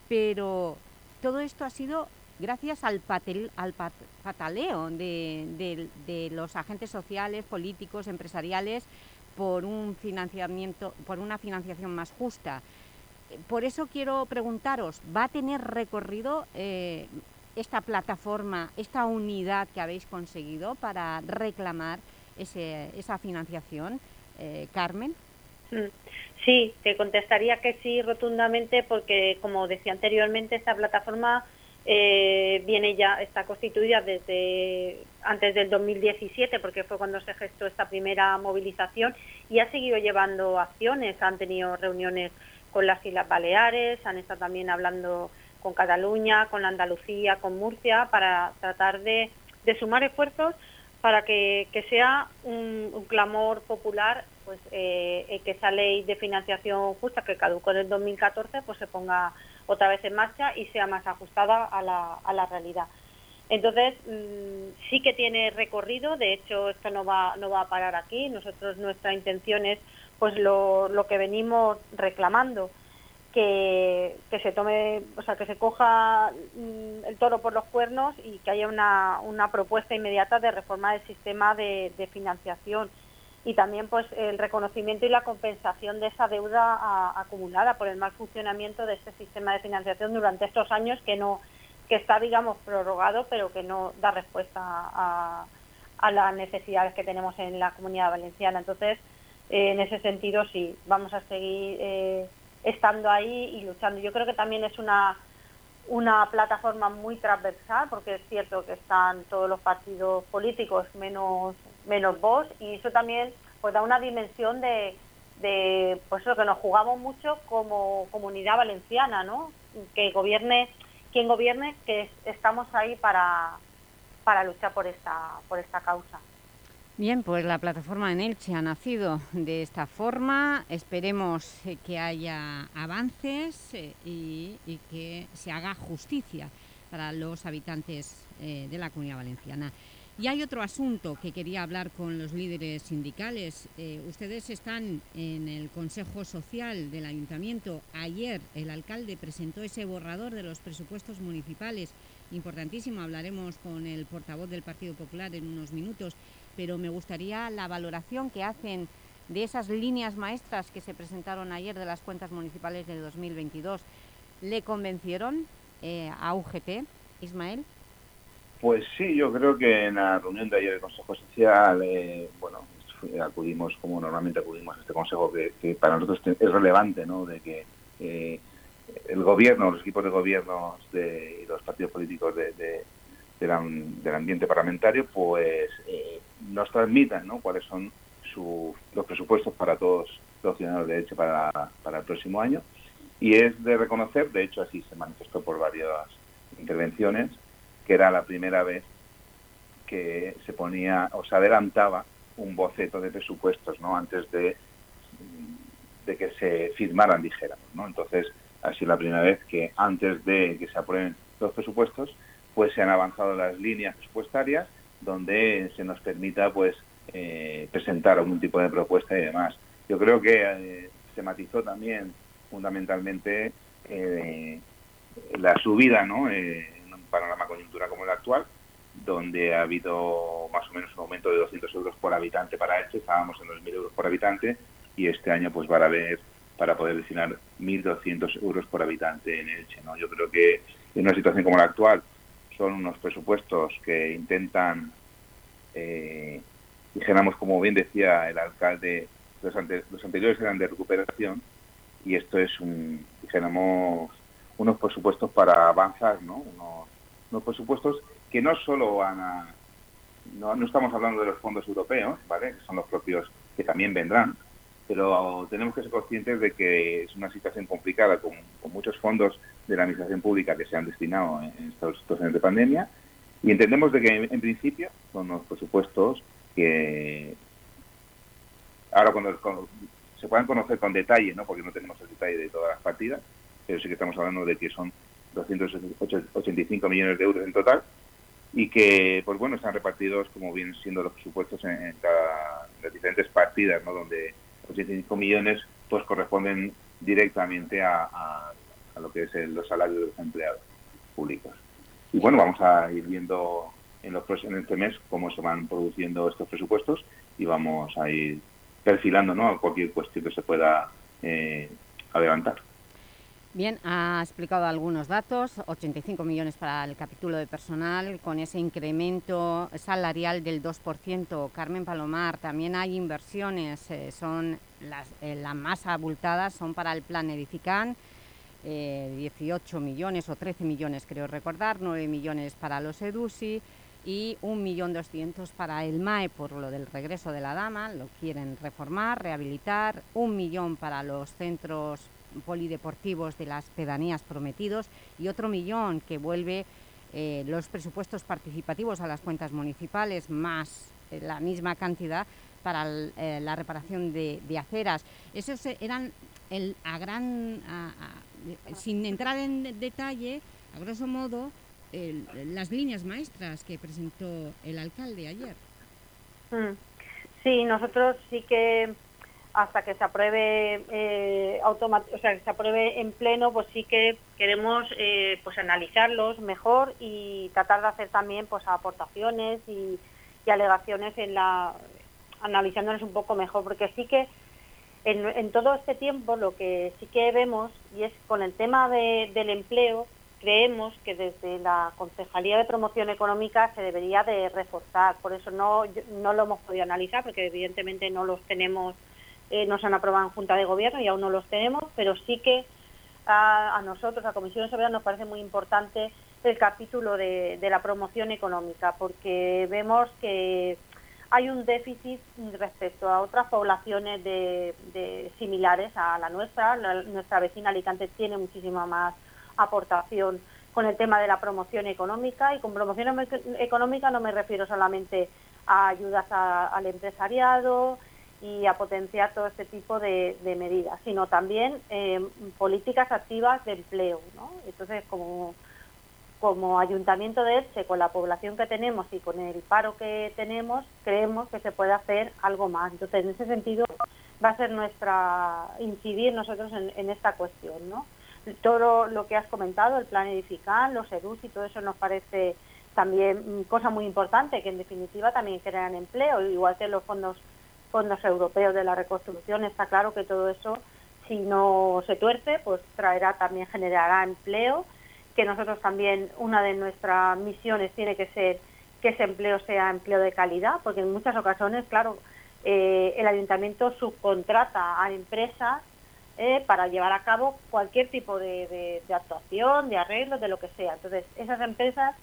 pero todo esto ha sido gracias al, patel- al pat- pataleo de, de- los agentes sociales, políticos, empresariales por un financiamiento, por una financiación más justa. Por eso quiero preguntaros, ¿va a tener recorrido eh, esta plataforma, esta unidad que habéis conseguido para reclamar ese- esa financiación? Eh, Carmen. Mm, Sí, te contestaría que sí rotundamente porque, como decía anteriormente, esta plataforma eh, viene ya, está constituida desde antes del 2017, porque fue cuando se gestó esta primera movilización y ha seguido llevando acciones. Han tenido reuniones con las Islas Baleares, han estado también hablando con Cataluña, con Andalucía, con Murcia, para tratar de, sumar esfuerzos para que, sea un clamor popular pues eh, eh, que esa ley de financiación justa que caducó en el 2014 pues se ponga otra vez en marcha y sea más ajustada a la, a la realidad. Entonces, mm, sí que tiene recorrido, de hecho esto no va, no va a parar aquí, nosotros nuestra intención es pues lo, lo que venimos reclamando, que, que se tome, o sea, que se coja mm, el toro por los cuernos y que haya una, una propuesta inmediata de reforma del sistema de, de financiación y también pues el reconocimiento y la compensación de esa deuda acumulada por el mal funcionamiento de este sistema de financiación durante estos años que no que está digamos prorrogado pero que no da respuesta a, a las necesidades que tenemos en la comunidad valenciana. Entonces eh, en ese sentido sí vamos a seguir eh, estando ahí y luchando. Yo creo que también es una una plataforma muy transversal porque es cierto que están todos los partidos políticos menos menos Vox y eso también pues da una dimensión de, de pues eso que nos jugamos mucho como comunidad valenciana, ¿no? Que gobierne quien gobierne, que estamos ahí para, para luchar por esta por esta causa. Bien, pues la plataforma en Elche ha nacido de esta forma. Esperemos eh, que haya avances eh, y, y que se haga justicia para los habitantes eh, de la Comunidad Valenciana. Y hay otro asunto que quería hablar con los líderes sindicales. Eh, ustedes están en el Consejo Social del Ayuntamiento. Ayer el alcalde presentó ese borrador de los presupuestos municipales. Importantísimo, hablaremos con el portavoz del Partido Popular en unos minutos, pero me gustaría la valoración que hacen de esas líneas maestras que se presentaron ayer de las cuentas municipales del 2022. ¿Le convencieron eh, a UGT, Ismael? Pues sí, yo creo que en la reunión de ayer del Consejo Social, eh, bueno, acudimos como normalmente acudimos a este Consejo, que, para nosotros es relevante, ¿no?, de que eh, el gobierno, los equipos de gobierno y los partidos políticos del ambiente parlamentario, pues eh, nos transmitan, ¿no?, cuáles son su, los presupuestos para todos los ciudadanos de Elche para, para el próximo año. Y es de reconocer, de hecho así se manifestó por varias intervenciones, que era la primera vez que se ponía o se adelantaba un boceto de presupuestos no antes de, de que se firmaran, dijéramos. ¿no? Entonces, ha sido la primera vez que antes de que se aprueben los presupuestos, pues se han avanzado las líneas presupuestarias donde se nos permita pues eh, presentar algún tipo de propuesta y demás. Yo creo que eh, se matizó también fundamentalmente eh, la subida ¿no? Panorama coyuntura como el actual, donde ha habido más o menos un aumento de 200 euros por habitante para Elche, estábamos en los 1.000 euros por habitante y este año pues va a haber para poder destinar 1.200 euros por habitante en Elche. ¿no? Yo creo que en una situación como la actual son unos presupuestos que intentan, eh, dijéramos como bien decía el alcalde, los, ante, los anteriores eran de recuperación y esto es un, dijéramos, unos presupuestos para avanzar, ¿no? Unos, unos presupuestos que no solo van a... No, estamos hablando de los fondos europeos, ¿vale? Son los propios que también vendrán, pero tenemos que ser conscientes de que es una situación complicada con, muchos fondos de la administración pública que se han destinado en estas situaciones de pandemia y entendemos de que en, en principio son los presupuestos que ahora cuando, cuando, se puedan conocer con detalle, ¿no? porque no tenemos el detalle de todas las partidas, pero sí que estamos hablando de que son 285 millones de euros en total y que, pues bueno, están repartidos como vienen siendo los presupuestos en, cada las diferentes partidas, ¿no? donde 85 millones pues corresponden directamente a, a, a lo que es el, los salarios de los empleados públicos. Y bueno, vamos a ir viendo en, los, en este mes cómo se van produciendo estos presupuestos y vamos a ir perfilando ¿no? cualquier cuestión que se pueda eh, adelantar. Bien, ha explicado algunos datos, 85 millones para el capítulo de personal, con ese incremento salarial del 2%. Carmen Palomar, también hay inversiones, eh, son las, eh, más abultadas, son para el plan Edifican, eh, 18 millones o 13 millones creo recordar, 9 millones para los EDUSI y 1.200.000 para el MAE por lo del regreso de la dama, lo quieren reformar, rehabilitar, un millón para los centros polideportivos de las pedanías prometidos y otro millón que vuelve eh, los presupuestos participativos a las cuentas municipales más eh, la misma cantidad para eh, la reparación de, aceras. Esos eran el, a gran, sin entrar en detalle, a grosso modo, las líneas maestras que presentó el alcalde ayer. Mm. Sí, nosotros sí que hasta que se apruebe o sea, que se apruebe en pleno, pues sí que queremos eh, pues analizarlos mejor y tratar de hacer también pues aportaciones y, y alegaciones en la analizándonos un poco mejor, porque sí que en, todo este tiempo lo que sí que vemos y es con el tema de, del empleo creemos que desde la Concejalía de Promoción Económica se debería de reforzar, por eso no no lo hemos podido analizar porque evidentemente no los tenemos eh, nos han aprobado en Junta de Gobierno y aún no los tenemos, pero sí que a, nosotros, a Comisión Soberana, nos parece muy importante el capítulo de, la promoción económica, porque vemos que hay un déficit respecto a otras poblaciones similares a la nuestra. Nuestra vecina Alicante tiene muchísima más aportación con el tema de la promoción económica y con promoción económica no me refiero solamente a ayudas al empresariado y a potenciar todo este tipo de, medidas, sino también eh, políticas activas de empleo. ¿no? Entonces, como como ayuntamiento de Elche, con la población que tenemos y con el paro que tenemos, creemos que se puede hacer algo más. Entonces, en ese sentido, va a ser nuestra incidir nosotros en, esta cuestión, ¿no? Todo lo que has comentado, el plan edificar, los EDUS y todo eso nos parece también mm, cosa muy importante, que en definitiva también crean empleo, igual que los fondos fondos europeos de la reconstrucción, está claro que todo eso, si no se tuerce, pues traerá también, generará empleo, que nosotros también, una de nuestras misiones tiene que ser que ese empleo sea empleo de calidad, porque en muchas ocasiones, claro, eh, el ayuntamiento subcontrata a empresas eh, para llevar a cabo cualquier tipo de, actuación, de arreglo, de lo que sea. Entonces, esas empresas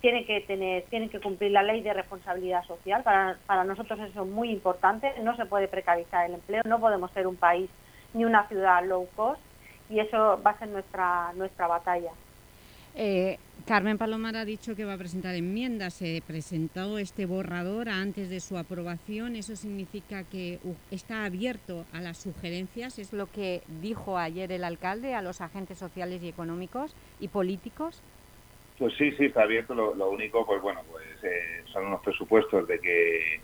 tienen que tener, tienen que cumplir la ley de responsabilidad social. Para, para nosotros eso es muy importante. No se puede precarizar el empleo. No podemos ser un país ni una ciudad low cost y eso va a ser nuestra nuestra batalla. Eh, Carmen Palomar ha dicho que va a presentar enmiendas. Se presentó este borrador antes de su aprobación. ¿Eso significa que está abierto a las sugerencias? ¿Es lo que dijo ayer el alcalde a los agentes sociales y económicos y políticos? Pues sí, sí, está abierto. Lo, lo único, pues bueno, pues eh, son unos presupuestos de que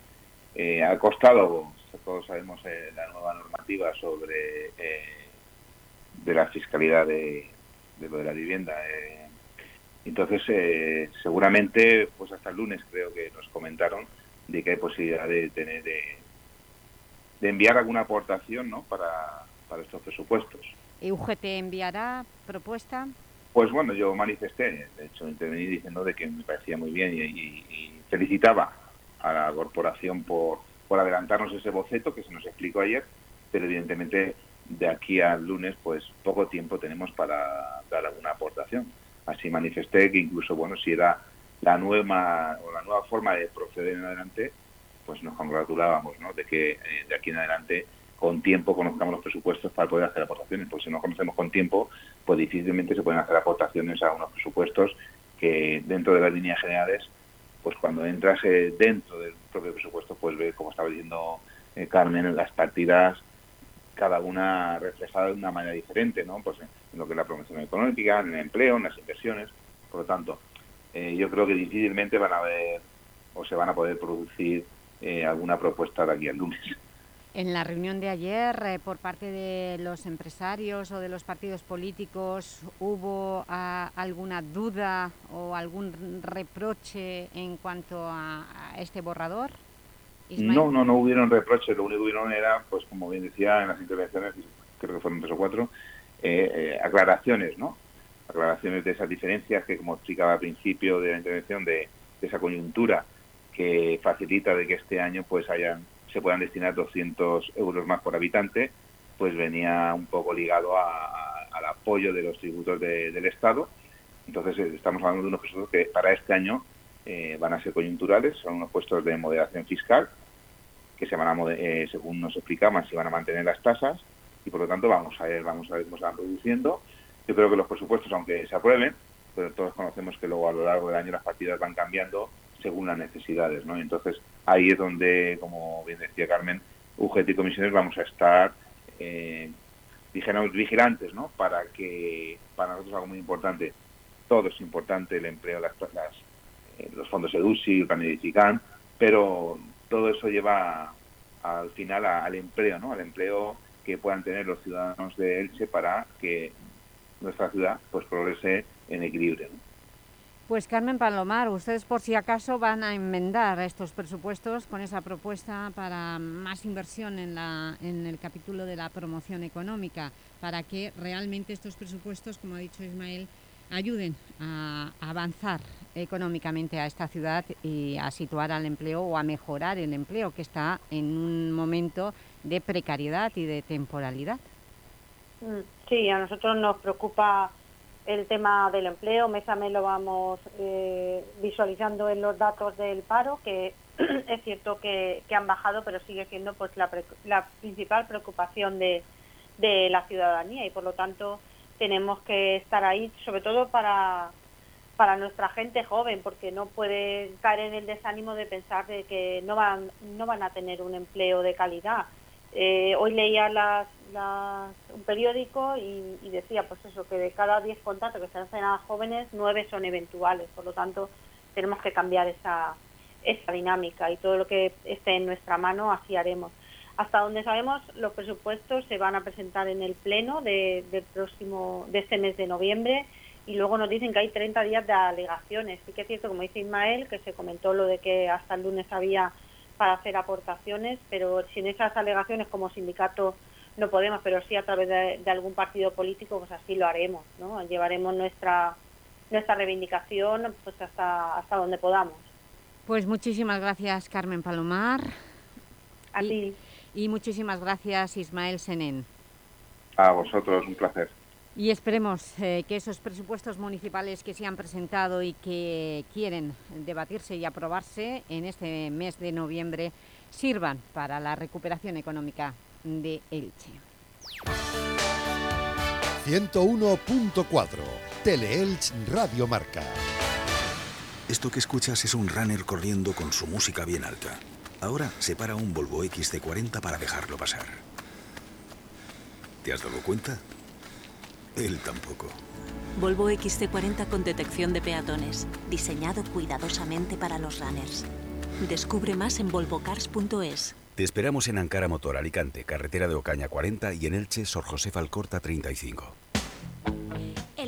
eh, ha costado, todos sabemos eh, la nueva normativa sobre de la fiscalidad de, lo de la vivienda. entonces, seguramente, pues hasta el lunes creo que nos comentaron de que hay posibilidad de tener de, enviar alguna aportación, ¿no? Para, para estos presupuestos. ¿UGT enviará propuesta? Pues bueno, yo manifesté, de hecho intervení diciendo de que me parecía muy bien y, felicitaba a la corporación por, por adelantarnos ese boceto que se nos explicó ayer, pero evidentemente de aquí al lunes pues poco tiempo tenemos para dar alguna aportación. Así manifesté que incluso bueno si era la nueva o la nueva forma de proceder en adelante, pues nos congratulábamos ¿no? de que eh, de aquí en adelante con tiempo conozcamos los presupuestos para poder hacer aportaciones, porque si no conocemos con tiempo, pues difícilmente se pueden hacer aportaciones a unos presupuestos que dentro de las líneas generales, pues cuando entras eh, dentro del propio presupuesto, pues ve, como estaba diciendo eh, Carmen, las partidas cada una reflejada de una manera diferente, ¿no? Pues en lo que es la promoción económica, en el empleo, en las inversiones, por lo tanto, eh, yo creo que difícilmente van a haber o se van a poder producir eh, alguna propuesta de aquí al lunes. En la reunión de ayer, eh, por parte de los empresarios o de los partidos políticos, ¿hubo ah, alguna duda o algún reproche en cuanto a, este borrador? No, no, no hubieron reproches, lo único que hubieron era, pues como bien decía en las intervenciones, creo que fueron tres o cuatro, eh, eh, aclaraciones, ¿no? Aclaraciones de esas diferencias que, como explicaba al principio de la intervención, de, de esa coyuntura que facilita de que este año pues hayan se puedan destinar 200 euros más por habitante, pues venía un poco ligado a- al apoyo de los tributos de- del Estado. Entonces eh, estamos hablando de unos presupuestos que para este año eh, van a ser coyunturales, son unos puestos de moderación fiscal que se van a, eh, según nos explicaban, se van a mantener las tasas y por lo tanto vamos a ver, vamos a ver cómo se van produciendo. Yo creo que los presupuestos, aunque se aprueben, pero todos conocemos que luego a lo largo del año las partidas van cambiando según las necesidades, ¿no? Entonces ahí es donde, como bien decía Carmen, UGT y comisiones vamos a estar eh, vigilantes, ¿no? Para que, para nosotros algo muy importante, todo es importante, el empleo, las, las, eh, los fondos EDUSI, el plan Edifican, pero todo eso lleva al final al empleo, ¿no? Al empleo que puedan tener los ciudadanos de Elche para que nuestra ciudad pues progrese en equilibrio. Pues Carmen Palomar, ustedes por si acaso van a enmendar estos presupuestos con esa propuesta para más inversión en, la, en el capítulo de la promoción económica, para que realmente estos presupuestos, como ha dicho Ismael, ayuden a avanzar económicamente a esta ciudad y a situar al empleo o a mejorar el empleo que está en un momento de precariedad y de temporalidad. Mm, Sí, a nosotros nos preocupa el tema del empleo. Mes a mes lo vamos eh, visualizando en los datos del paro, que [CLEARS THROAT] es cierto que, que han bajado, pero sigue siendo pues la, pre- la principal preocupación de, de la ciudadanía y por lo tanto tenemos que estar ahí, sobre todo para, para nuestra gente joven, porque no puede caer en el desánimo de pensar de que no van, no van a tener un empleo de calidad. Eh, hoy leía las, un periódico y, y decía pues eso que de cada 10 contratos que se hacen a jóvenes, 9 son eventuales. Por lo tanto, tenemos que cambiar esa, esa dinámica y todo lo que esté en nuestra mano así haremos. Hasta donde sabemos, los presupuestos se van a presentar en el pleno de, del próximo, de este mes de noviembre y luego nos dicen que hay 30 días de alegaciones. Sí que es cierto, como dice Ismael, que se comentó lo de que hasta el lunes había para hacer aportaciones, pero sin esas alegaciones como sindicato no podemos, pero sí a través de, de algún partido político, pues así lo haremos, ¿no? Llevaremos nuestra nuestra reivindicación pues hasta hasta donde podamos. Pues muchísimas gracias, Carmen Palomar. A y, ti. Y muchísimas gracias, Ismael Senén. A vosotros, un placer. Y esperemos eh, que esos presupuestos municipales que se han presentado y que quieren debatirse y aprobarse en este mes de noviembre sirvan para la recuperación económica de Elche. 101.4 Teleelch Radio Marca. Esto que escuchas es un runner corriendo con su música bien alta. Ahora se para un Volvo XC40 para dejarlo pasar. ¿Te has dado cuenta? Él tampoco. Volvo XC40 con detección de peatones, diseñado cuidadosamente para los runners. Descubre más en volvocars.es. Te esperamos en Ankara Motor Alicante, carretera de Ocaña 40 y en Elche, Sor José Falcorta 35.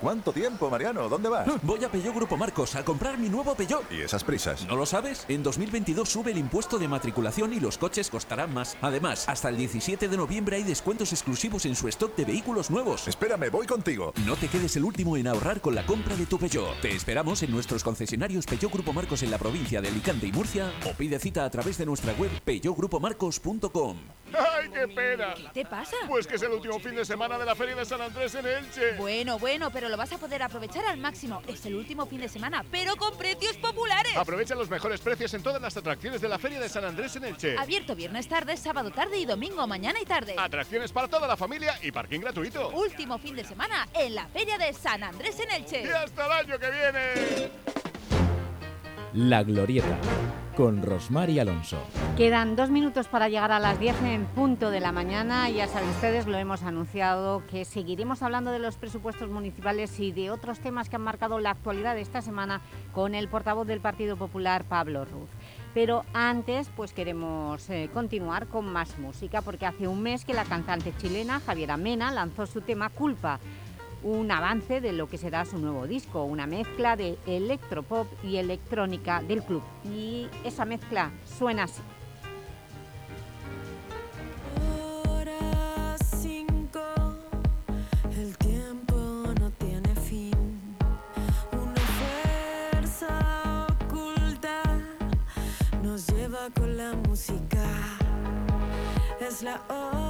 ¿Cuánto tiempo, Mariano? ¿Dónde vas? [GASPS] Voy a Peugeot Grupo Marcos a comprar mi nuevo Peugeot. ¿Y esas prisas? ¿No lo sabes? En 2022 sube el impuesto de matriculación y los coches costarán más. Además, hasta el 17 de noviembre hay descuentos exclusivos en su stock de vehículos nuevos. Espérame, voy contigo. No te quedes el último en ahorrar con la compra de tu Peugeot. Te esperamos en nuestros concesionarios Peugeot Grupo Marcos en la provincia de Alicante y Murcia o pide cita a través de nuestra web peugeotgrupomarcos.com. ¡Ay, qué pena! ¿Qué te pasa? Pues que es el último fin de semana de la Feria de San Andrés en Elche. Bueno, bueno, pero lo vas a poder aprovechar al máximo. Es el último fin de semana, pero con precios populares. Aprovecha los mejores precios en todas las atracciones de la Feria de San Andrés en Elche. Abierto viernes tarde, sábado tarde y domingo mañana y tarde. Atracciones para toda la familia y parking gratuito. Último fin de semana en la Feria de San Andrés en Elche. Y hasta el año que viene. La Glorieta, con Rosmar y Alonso. Quedan dos minutos para llegar a las 10 en punto de la mañana. Ya saben ustedes, lo hemos anunciado, que seguiremos hablando de los presupuestos municipales y de otros temas que han marcado la actualidad de esta semana con el portavoz del Partido Popular, Pablo Ruz. Pero antes, pues queremos eh, continuar con más música, porque hace un mes que la cantante chilena Javiera Mena lanzó su tema Culpa, un avance de lo que será su nuevo disco, una mezcla de electropop y electrónica del club. Y esa mezcla suena así. Con la música. Es la hora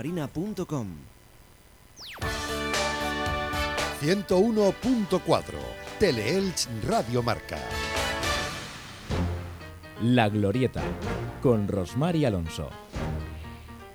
101.4 Teleelch Radio Marca. La Glorieta, con Rosmar y Alonso.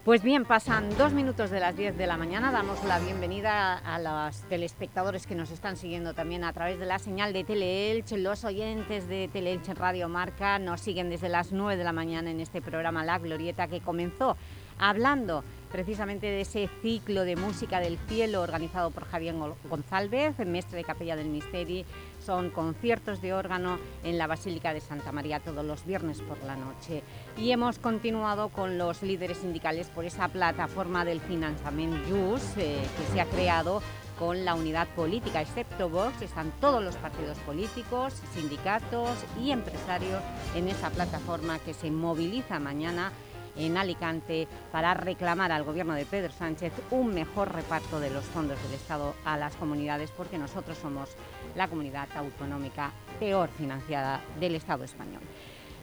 Pues bien, pasan dos minutos de las 10 de la mañana. Damos la bienvenida a los telespectadores que nos están siguiendo también a través de la señal de Teleelch. Los oyentes de Teleelch Radio Marca nos siguen desde las 9 de la mañana en este programa La Glorieta que comenzó hablando precisamente de ese ciclo de música del cielo organizado por Javier González, mestre de Capella del Misteri. Son conciertos de órgano en la Basílica de Santa María todos los viernes por la noche. Y hemos continuado con los líderes sindicales por esa plataforma del financiamiento JUS eh, que se ha creado con la unidad política, excepto Vox, están todos los partidos políticos, sindicatos y empresarios en esa plataforma que se moviliza mañana en Alicante para reclamar al Gobierno de Pedro Sánchez un mejor reparto de los fondos del Estado a las comunidades porque nosotros somos la comunidad autonómica peor financiada del Estado español.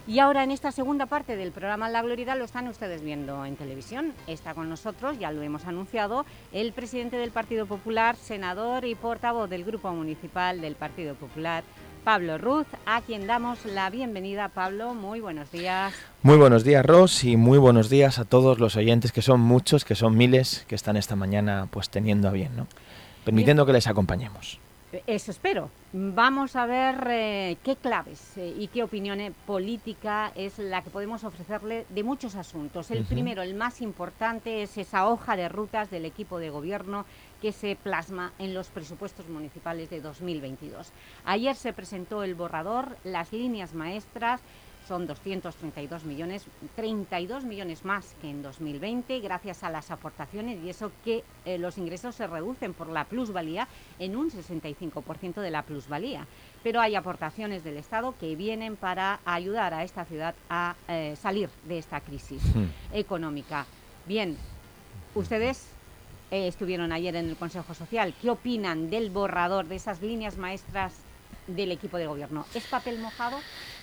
Y ahora en esta segunda parte del programa La Glorida lo están ustedes viendo en televisión. Está con nosotros, ya lo hemos anunciado, el presidente del Partido Popular, senador y portavoz del Grupo Municipal del Partido Popular, Pablo Ruz, a quien damos la bienvenida. Pablo, muy buenos días. Muy buenos días, Ros, y muy buenos días a todos los oyentes, que son muchos, que son miles, que están esta mañana pues teniendo a bien, ¿no? Permitiendo que les acompañemos. Eso espero. Vamos a ver eh, qué claves eh, y qué opinión eh, política es la que podemos ofrecerle de muchos asuntos. El primero, el más importante, es esa hoja de rutas del equipo de gobierno que se plasma en los presupuestos municipales de 2022. Ayer se presentó el borrador, las líneas maestras, son 232 millones, 32 millones más que en 2020, gracias a las aportaciones y eso que eh, los ingresos se reducen por la plusvalía en un 65% de la plusvalía. Pero hay aportaciones del Estado que vienen para ayudar a esta ciudad a eh, salir de esta crisis económica. Bien, ustedes eh, estuvieron ayer en el Consejo Social. ¿Qué opinan del borrador, de esas líneas maestras del equipo de gobierno? ¿Es papel mojado?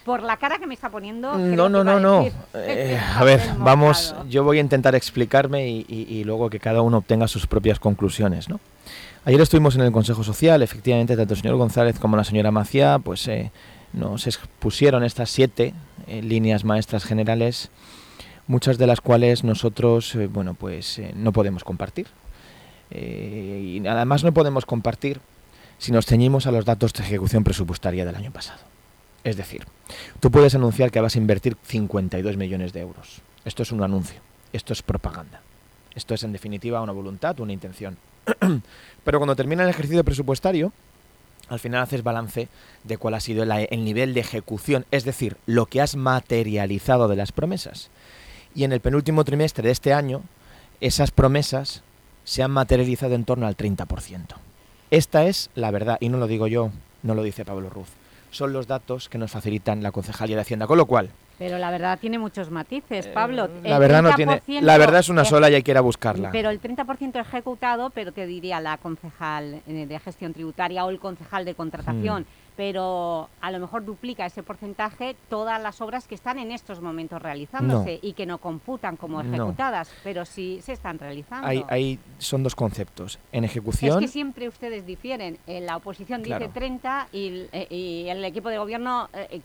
Por la cara que me está poniendo... No, no, no, no. Eh, [LAUGHS] "Es a ver, vamos, mojado". yo voy a intentar explicarme y, y- y luego que cada uno obtenga sus propias conclusiones, ¿no? Ayer estuvimos en el Consejo Social, efectivamente, tanto el señor González como la señora Maciá, pues eh, nos expusieron estas siete eh, líneas maestras generales, muchas de las cuales nosotros, eh, bueno, pues no podemos compartir. Eh, y además no podemos compartir si nos ceñimos a los datos de ejecución presupuestaria del año pasado. Es decir, tú puedes anunciar que vas a invertir 52 millones de euros. Esto es un anuncio, esto es propaganda. Esto es en definitiva una voluntad, una intención. [CLEARS THROAT] Pero cuando termina el ejercicio presupuestario, al final haces balance de cuál ha sido el nivel de ejecución, es decir, lo que has materializado de las promesas. Y en el penúltimo trimestre de este año, esas promesas se han materializado en torno al 30%. Esta es la verdad, y no lo digo yo, no lo dice Pablo Ruz. Son los datos que nos facilitan la Concejalía de Hacienda. Con lo cual, Pero la verdad tiene muchos matices, Pablo. la verdad no tiene. 30% La verdad es una sola y hay que ir a buscarla. Pero el 30% ejecutado, pero te diría la concejal eh, de gestión tributaria o el concejal de contratación, Hmm. Pero a lo mejor duplica ese porcentaje todas las obras que están en estos momentos realizándose y que no computan como No. ejecutadas, pero sí se están realizando. Hay, hay- son dos conceptos. En Es ejecución. que siempre ustedes difieren. Eh, La oposición dice Claro. 30 y, el- eh, y el equipo de gobierno eh,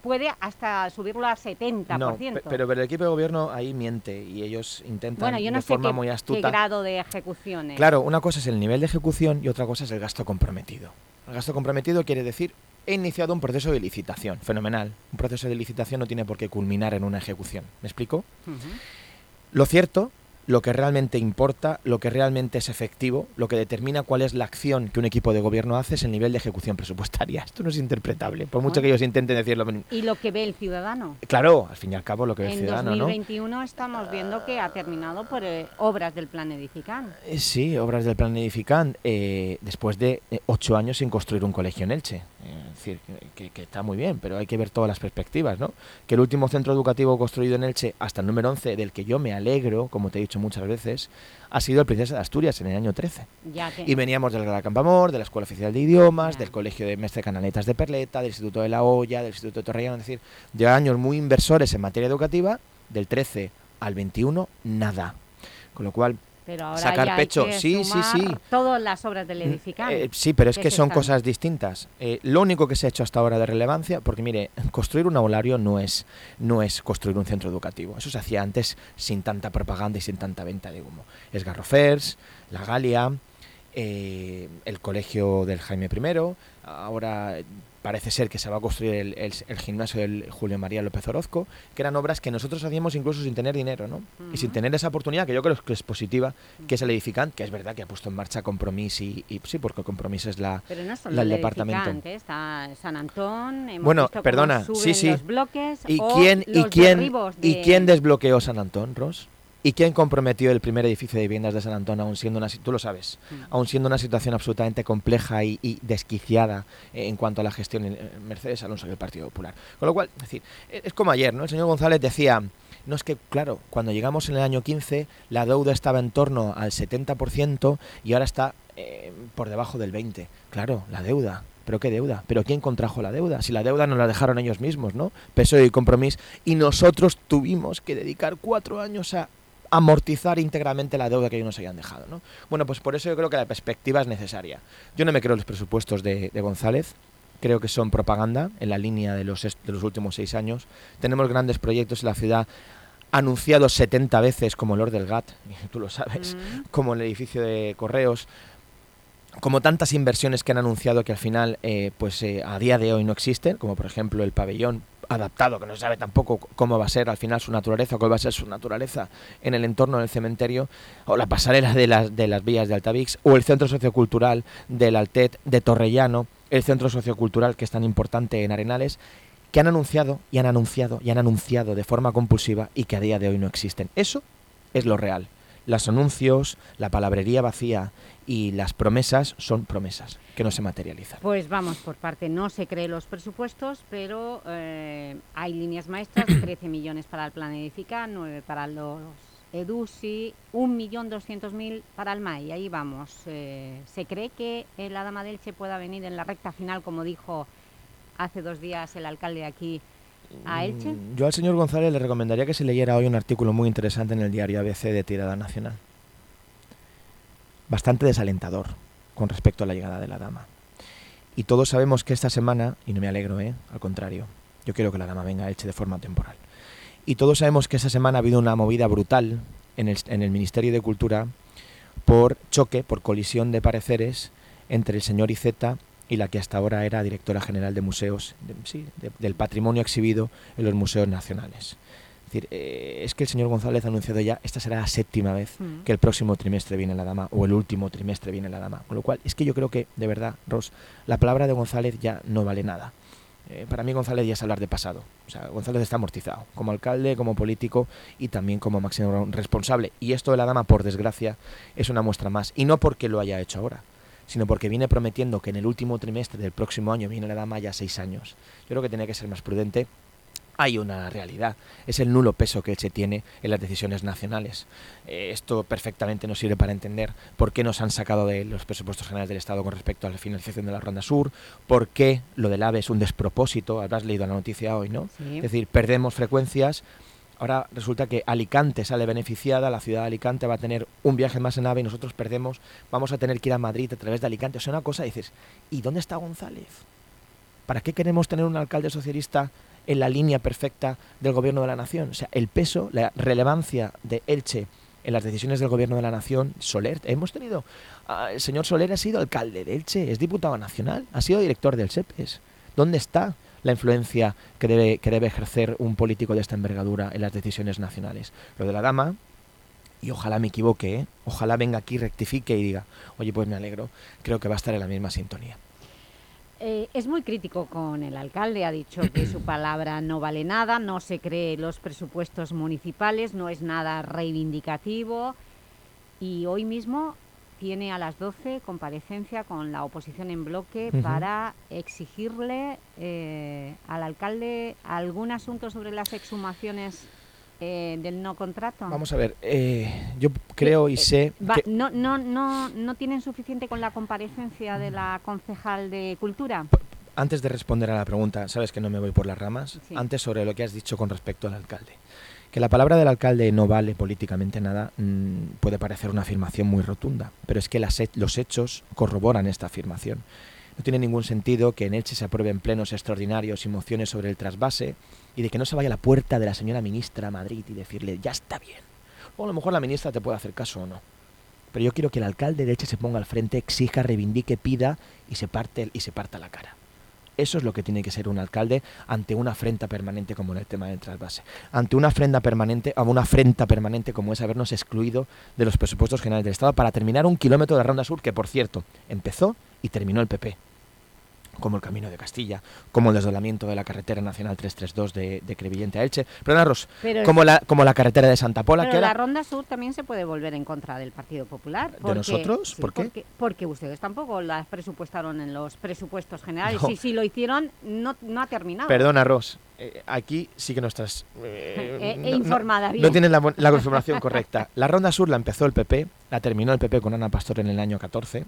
puede hasta subirlo a 70%. No, pe- pero, pero el equipo de gobierno ahí miente y ellos intentan bueno, yo no de sé forma qué, muy qué astuta. grado de ejecución es. Claro, una cosa es el nivel de ejecución y otra cosa es el gasto comprometido. Gasto comprometido quiere decir he iniciado un proceso de licitación, fenomenal. Un proceso de licitación no tiene por qué culminar en una ejecución. ¿Me explico? Lo cierto lo que realmente importa, lo que realmente es efectivo, lo que determina cuál es la acción que un equipo de gobierno hace es el nivel de ejecución presupuestaria. [LAUGHS] Esto no es interpretable, por mucho que ellos intenten decirlo. Y lo que ve el ciudadano. Claro, al fin y al cabo lo que ve el En ciudadano, ¿no? 2021 estamos viendo que ha terminado por eh, obras del plan Edifican. Eh, Sí, obras del plan Edificant, eh, después de ocho años sin construir un colegio en Elche. Eh, es decir, que, que está muy bien, pero hay que ver todas las perspectivas, ¿no? Que el último centro educativo construido en Elche, hasta el número 11, del que yo me alegro, como te he dicho muchas veces, ha sido el Princesa de Asturias en el año 13. Ya que- Y veníamos del Gran Campamor, de la Escuela Oficial de Idiomas, del Colegio de Mestre Canaletas de Perleta, del Instituto de la Hoya, del Instituto de Torrellano, es decir, de años muy inversores en materia educativa, del 13 al 21, nada. Con lo cual, Pero ahora sacar ya hay pecho, que sí, sí, sí. Todas las obras del Edifican. Eh, sí, pero es que son están- cosas distintas. Eh, lo único que se ha hecho hasta ahora de relevancia, porque mire, construir un aulario no es, no es construir un centro educativo. Eso se hacía antes sin tanta propaganda y sin tanta venta de humo. Es Garrofers, la Galia, eh, el colegio del Jaime I, ahora parece ser que se va a construir el, el- el gimnasio del Julio María López Orozco, que eran obras que nosotros hacíamos incluso sin tener dinero, ¿no? Y sin tener esa oportunidad, que yo creo que es positiva, que es el edificante, que es verdad que ha puesto en marcha Compromís y, y sí, porque Compromís es la, Pero no solo la- el departamento. ¿eh? está San Antón, hemos Bueno, visto cómo perdona, suben sí, sí. los bloques ¿Y o quién, y los quién, derribos y quién desbloqueó San Antón, Ross? ¿Y quién comprometió el primer edificio de viviendas de San Antón, aún siendo una, tú lo sabes, Mm. aún siendo una situación absolutamente compleja y, y desquiciada eh, en cuanto a la gestión en eh, Mercedes Alonso del Partido Popular? Con lo cual, es decir, eh, es como ayer, ¿no? El señor González decía, no es que, claro, cuando llegamos en el año 15, la deuda estaba en torno al 70% y ahora está eh, por debajo del 20%. Claro, la deuda. ¿Pero qué deuda? ¿Pero quién contrajo la deuda? Si la deuda nos la dejaron ellos mismos, ¿no? PSOE y Compromís. Y nosotros tuvimos que dedicar cuatro años a amortizar íntegramente la deuda que ellos nos habían dejado, ¿no? Bueno, pues por eso yo creo que la perspectiva es necesaria. Yo no me creo los presupuestos de, de González. Creo que son propaganda en la línea de los, de los últimos seis años. Tenemos grandes proyectos en la ciudad anunciados 70 veces como el Lord del GAT, [LAUGHS] tú lo sabes, como el edificio de correos, como tantas inversiones que han anunciado que al final eh, pues eh, a día de hoy no existen, como por ejemplo el pabellón adaptado, que no se sabe tampoco cómo va a ser al final su naturaleza, cuál va a ser su naturaleza en el entorno del cementerio, o la pasarela de las, de las vías de Altavix, o el centro sociocultural del Altet de Torrellano, el centro sociocultural que es tan importante en Arenales, que han anunciado y han anunciado y han anunciado de forma compulsiva y que a día de hoy no existen. Eso es lo real. Los anuncios, la palabrería vacía y las promesas son promesas que no se materializan. Pues vamos por parte, no se cree los presupuestos, pero eh, hay líneas maestras, [COUGHS] 13 millones para el plan Edifica, 9 para los EDUSI, 1.200.000 para el MAI, ahí vamos. Eh, ¿Se cree que la Dama del Che pueda venir en la recta final, como dijo hace dos días el alcalde aquí a Elche? Mm, Yo al señor González le recomendaría que se leyera hoy un artículo muy interesante en el diario ABC de Tirada Nacional. Bastante desalentador con respecto a la llegada de la dama. Y todos sabemos que esta semana, y no me alegro, ¿eh? al contrario, yo quiero que la dama venga a de forma temporal. Y todos sabemos que esta semana ha habido una movida brutal en el, Ministerio de Cultura por choque, por colisión de pareceres entre el señor Iceta y la que hasta ahora era directora general de museos, sí, de- del patrimonio exhibido en los museos nacionales. Es decir, eh, es que el señor González ha anunciado ya, esta será la séptima vez Mm. que el próximo trimestre viene la dama, o el último trimestre viene la dama. Con lo cual, es que yo creo que, de verdad, Ros, la palabra de González ya no vale nada. Eh, para mí González ya es hablar de pasado. O sea, González está amortizado, como alcalde, como político y también como máximo responsable. Y esto de la dama, por desgracia, es una muestra más. Y no porque lo haya hecho ahora, sino porque viene prometiendo que en el último trimestre del próximo año viene la dama ya seis años. Yo creo que tiene que ser más prudente. Hay una realidad, es el nulo peso que se tiene en las decisiones nacionales. Eh, esto perfectamente nos sirve para entender por qué nos han sacado de los presupuestos generales del Estado con respecto a la financiación de la Ronda Sur, por qué lo del AVE es un despropósito, habrás leído la noticia hoy, ¿no? Sí. Es decir, perdemos frecuencias, ahora resulta que Alicante sale beneficiada, la ciudad de Alicante va a tener un viaje más en AVE y nosotros perdemos, vamos a tener que ir a Madrid a través de Alicante. O sea, una cosa, dices, ¿y dónde está González? ¿Para qué queremos tener un alcalde socialista en la línea perfecta del gobierno de la nación? O sea, el peso, la relevancia de Elche en las decisiones del gobierno de la nación, Soler, hemos tenido, ah, el señor Soler ha sido alcalde de Elche, es diputado nacional, ha sido director del SEPES. ¿Dónde está la influencia que debe, que debe ejercer un político de esta envergadura en las decisiones nacionales? Lo de la dama y ojalá me equivoque, ¿eh? ojalá venga aquí, rectifique y diga, oye, pues me alegro, creo que va a estar en la misma sintonía. Eh, es muy crítico con el alcalde, ha dicho que su palabra no vale nada, no se cree los presupuestos municipales, no es nada reivindicativo y hoy mismo tiene a las 12 comparecencia con la oposición en bloque para exigirle eh, al alcalde algún asunto sobre las exhumaciones eh, del no contrato. Vamos a ver, eh, yo creo y sé Va, que no, no, no, ¿No tienen suficiente con la comparecencia de la concejal de Cultura? antes de responder a la pregunta, sabes que no me voy por las ramas, Sí. antes sobre lo que has dicho con respecto al alcalde. Que la palabra del alcalde no vale políticamente nada mm, puede parecer una afirmación muy rotunda, pero es que las los hechos corroboran esta afirmación. No tiene ningún sentido que en Elche se aprueben plenos extraordinarios y mociones sobre el trasvase y de que no se vaya a la puerta de la señora ministra a Madrid y decirle, ya está bien. O a lo mejor la ministra te puede hacer caso o no. Pero yo quiero que el alcalde de Elche se ponga al frente, exija, reivindique, pida y se, parte, y se parta la cara. Eso es lo que tiene que ser un alcalde ante una afrenta permanente como en el tema del trasvase. Ante una afrenta permanente, o una afrenta permanente como es habernos excluido de los presupuestos generales del Estado para terminar un kilómetro de la Ronda Sur que, por cierto, empezó y terminó el PP. Como el Camino de Castilla, como el desdoblamiento de la carretera nacional 332 de, de Crevillente a Elche. Perdona, Ros, Pero es- como, la, como la carretera de Santa Pola, Pero que la era... Ronda Sur también se puede volver en contra del Partido Popular. porque- nosotros? sí, ¿Por qué? Porque, porque ustedes tampoco las presupuestaron en los presupuestos generales. No. Y si lo hicieron, no, no ha terminado. Perdona, Ros. eh, aquí sí que no estás eh, [LAUGHS] Eh, no- no- tienes la, la [LAUGHS] información correcta. La Ronda Sur la empezó el PP, la terminó el PP con Ana Pastor en el año 14.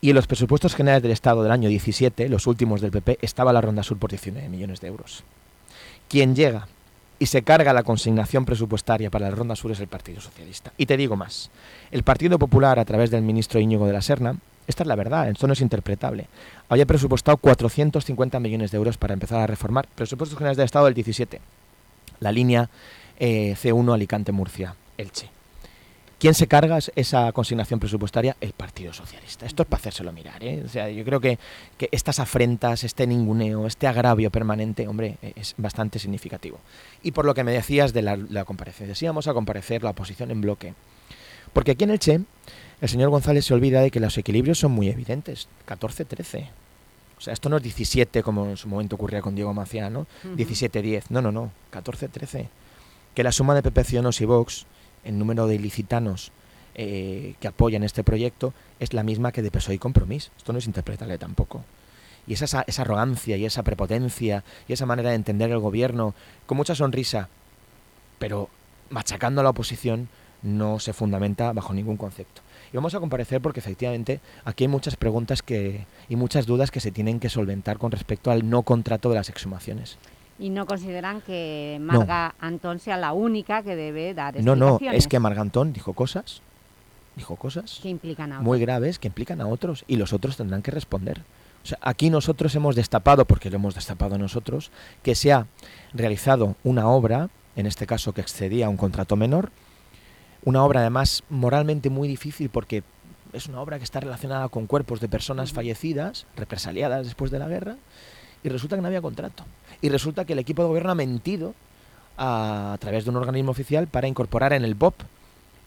Y en los presupuestos generales del Estado del año 17, los últimos del PP, estaba la Ronda Sur por 19 millones de euros. Quien llega y se carga la consignación presupuestaria para la Ronda Sur es el Partido Socialista. Y te digo más, el Partido Popular, a través del ministro Íñigo de la Serna, esta es la verdad, esto no es interpretable, había presupuestado 450 millones de euros para empezar a reformar presupuestos generales del Estado del 17, la línea eh, C1 Alicante-Murcia, Elche. ¿Quién se carga es- esa consignación presupuestaria? El Partido Socialista. Esto es para hacérselo mirar. ¿eh? O sea, yo creo que, que estas afrentas, este ninguneo, este agravio permanente, hombre, eh, es bastante significativo. Y por lo que me decías de la, la comparecencia, sí vamos a comparecer la oposición en bloque. Porque aquí en el Che, el señor González se olvida de que los equilibrios son muy evidentes. 14-13. O sea, esto no es 17 como en su momento ocurría con Diego Maciá, ¿no? Ujú. 17-10. No, no, no. 14-13. Que la suma de PP Ciudadanos y Vox, el número de ilicitanos eh, que apoyan este proyecto, es la misma que de PSOE y Compromís. Esto no es interpretable tampoco. Y esa, esa, esa arrogancia y esa prepotencia y esa manera de entender el gobierno con mucha sonrisa, pero machacando a la oposición, no se fundamenta bajo ningún concepto. Y vamos a comparecer porque efectivamente aquí hay muchas preguntas que, y muchas dudas que se tienen que solventar con respecto al no contrato de las exhumaciones. Y no consideran que Marga Antón sea la única que debe dar No, no, es que Margantón dijo cosas, dijo cosas que implican a muy graves que implican a otros y los otros tendrán que responder. O sea, aquí nosotros hemos destapado, porque lo hemos destapado nosotros, que se ha realizado una obra, en este caso que excedía un contrato menor, una obra además moralmente muy difícil porque es una obra que está relacionada con cuerpos de personas fallecidas, represaliadas después de la guerra, y resulta que no había contrato. Y resulta que el equipo de gobierno ha mentido a, a través de un organismo oficial para incorporar en el BOP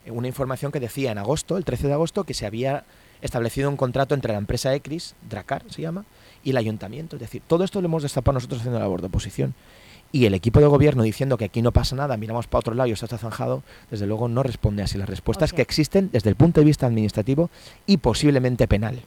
una información que decía en agosto, el 13 de agosto, que se había establecido un contrato entre la empresa ECRIS, Dracar se llama, y el ayuntamiento. Es decir, todo esto lo hemos destapado nosotros haciendo la labor de oposición. Y el equipo de gobierno diciendo que aquí no pasa nada, miramos para otro lado y esto está zanjado, desde luego no responde así las respuestas que existen desde el punto de vista administrativo y posiblemente penal.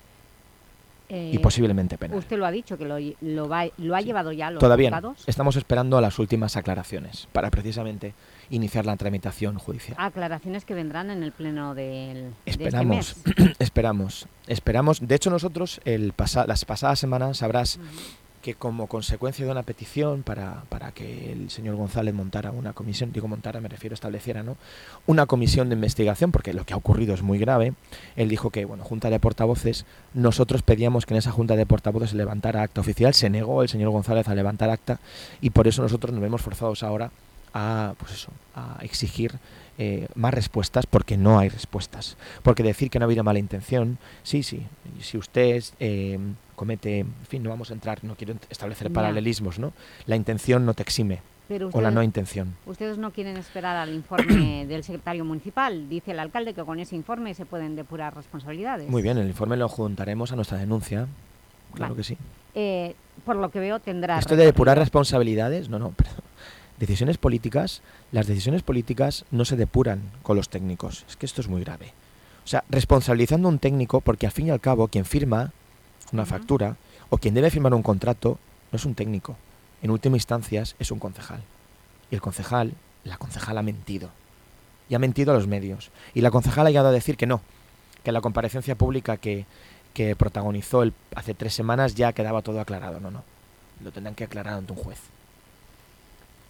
Eh, y posiblemente penal. Usted lo ha dicho, que lo, lo, va- lo ha llevado ya a los Todavía no. Estamos esperando a las últimas aclaraciones para precisamente iniciar la tramitación judicial. Aclaraciones que vendrán en el pleno del, de este Esperamos, mes. [CLEARS THROAT] esperamos, esperamos. De hecho, nosotros el pasa- las pasadas semanas sabrás que como consecuencia de una petición para, para que el señor González montara una comisión, digo montara, me refiero estableciera, ¿no? Una comisión de investigación, porque lo que ha ocurrido es muy grave. Él dijo que, bueno, junta de portavoces, nosotros pedíamos que en esa junta de portavoces se levantara acta oficial, se negó el señor González a levantar acta y por eso nosotros nos vemos forzados ahora a, pues eso, a exigir eh, más respuestas porque no hay respuestas. Porque decir que no ha habido mala intención, sí, sí. Si usted eh, comete, en fin, no vamos a entrar, no quiero establecer Ya. paralelismos, ¿no? La intención no te exime Pero o la no intención. Ustedes no quieren esperar al informe [CLEARS THROAT] del secretario municipal. Dice el alcalde que con ese informe se pueden depurar responsabilidades. Muy bien, el informe lo juntaremos a nuestra denuncia. Claro Vale. que sí. Eh, por lo que veo tendrá... Esto de depurar responsabilidades, no, no, [LAUGHS] perdón. Decisiones políticas, las decisiones políticas no se depuran con los técnicos. Es que esto es muy grave. O sea, responsabilizando a un técnico, porque al fin y al cabo quien firma una factura o quien debe firmar un contrato no es un técnico. En última instancia es un concejal. Y el concejal, la concejal ha mentido. Y ha mentido a los medios. Y la concejal ha llegado a decir que no, que la comparecencia pública que, que protagonizó el, hace tres semanas ya quedaba todo aclarado. No, no. Lo tendrán que aclarar ante un juez.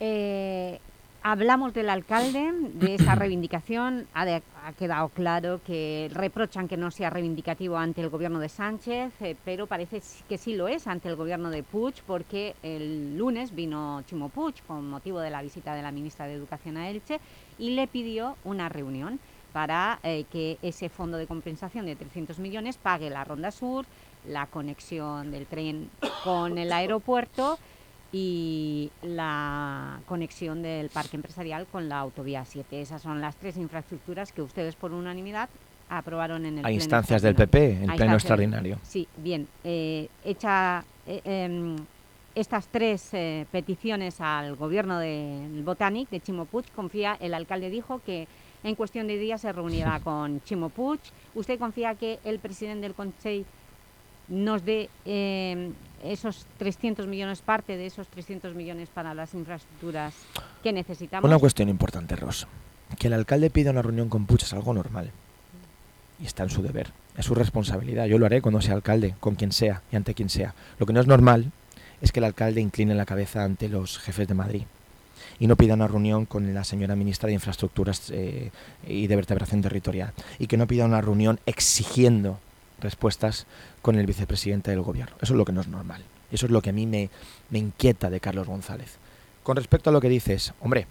Eh, hablamos del alcalde, de esa reivindicación. Ha, de- ha quedado claro que reprochan que no sea reivindicativo ante el gobierno de Sánchez, eh, pero parece que sí lo es ante el gobierno de Puig, porque el lunes vino Chimo Puig con motivo de la visita de la ministra de Educación a Elche y le pidió una reunión para eh, que ese fondo de compensación de 300 millones pague la Ronda Sur, la conexión del tren con el aeropuerto y la conexión del parque empresarial con la autovía 7. Esas son las tres infraestructuras que ustedes por unanimidad aprobaron en el A pleno instancias del. PP, A pleno extraordinario. Sí, bien. eh, hecha eh, em, estas tres eh, peticiones al gobierno del Botanic, de Chimo Puig, confía, el alcalde dijo que en cuestión de días se reunirá [LAUGHS] con Chimo Puig. ¿Usted confía que el presidente del Consell nos dé eh, esos 300 millones, parte de esos 300 millones para las infraestructuras que necesitamos? Una cuestión importante, Ros. Que el alcalde pida una reunión con Puig es algo normal. Y está en su deber. Es su responsabilidad. Yo lo haré cuando sea alcalde, con quien sea y ante quien sea. Lo que no es normal es que el alcalde incline la cabeza ante los jefes de Madrid y no pida una reunión con la señora ministra de Infraestructuras eh, y de Vertebración Territorial. Y que no pida una reunión exigiendo respuestas con el vicepresidente del gobierno. Eso es lo que no es normal. Eso es lo que a mí me, me inquieta de Carlos González. Con respecto a lo que dices, hombre,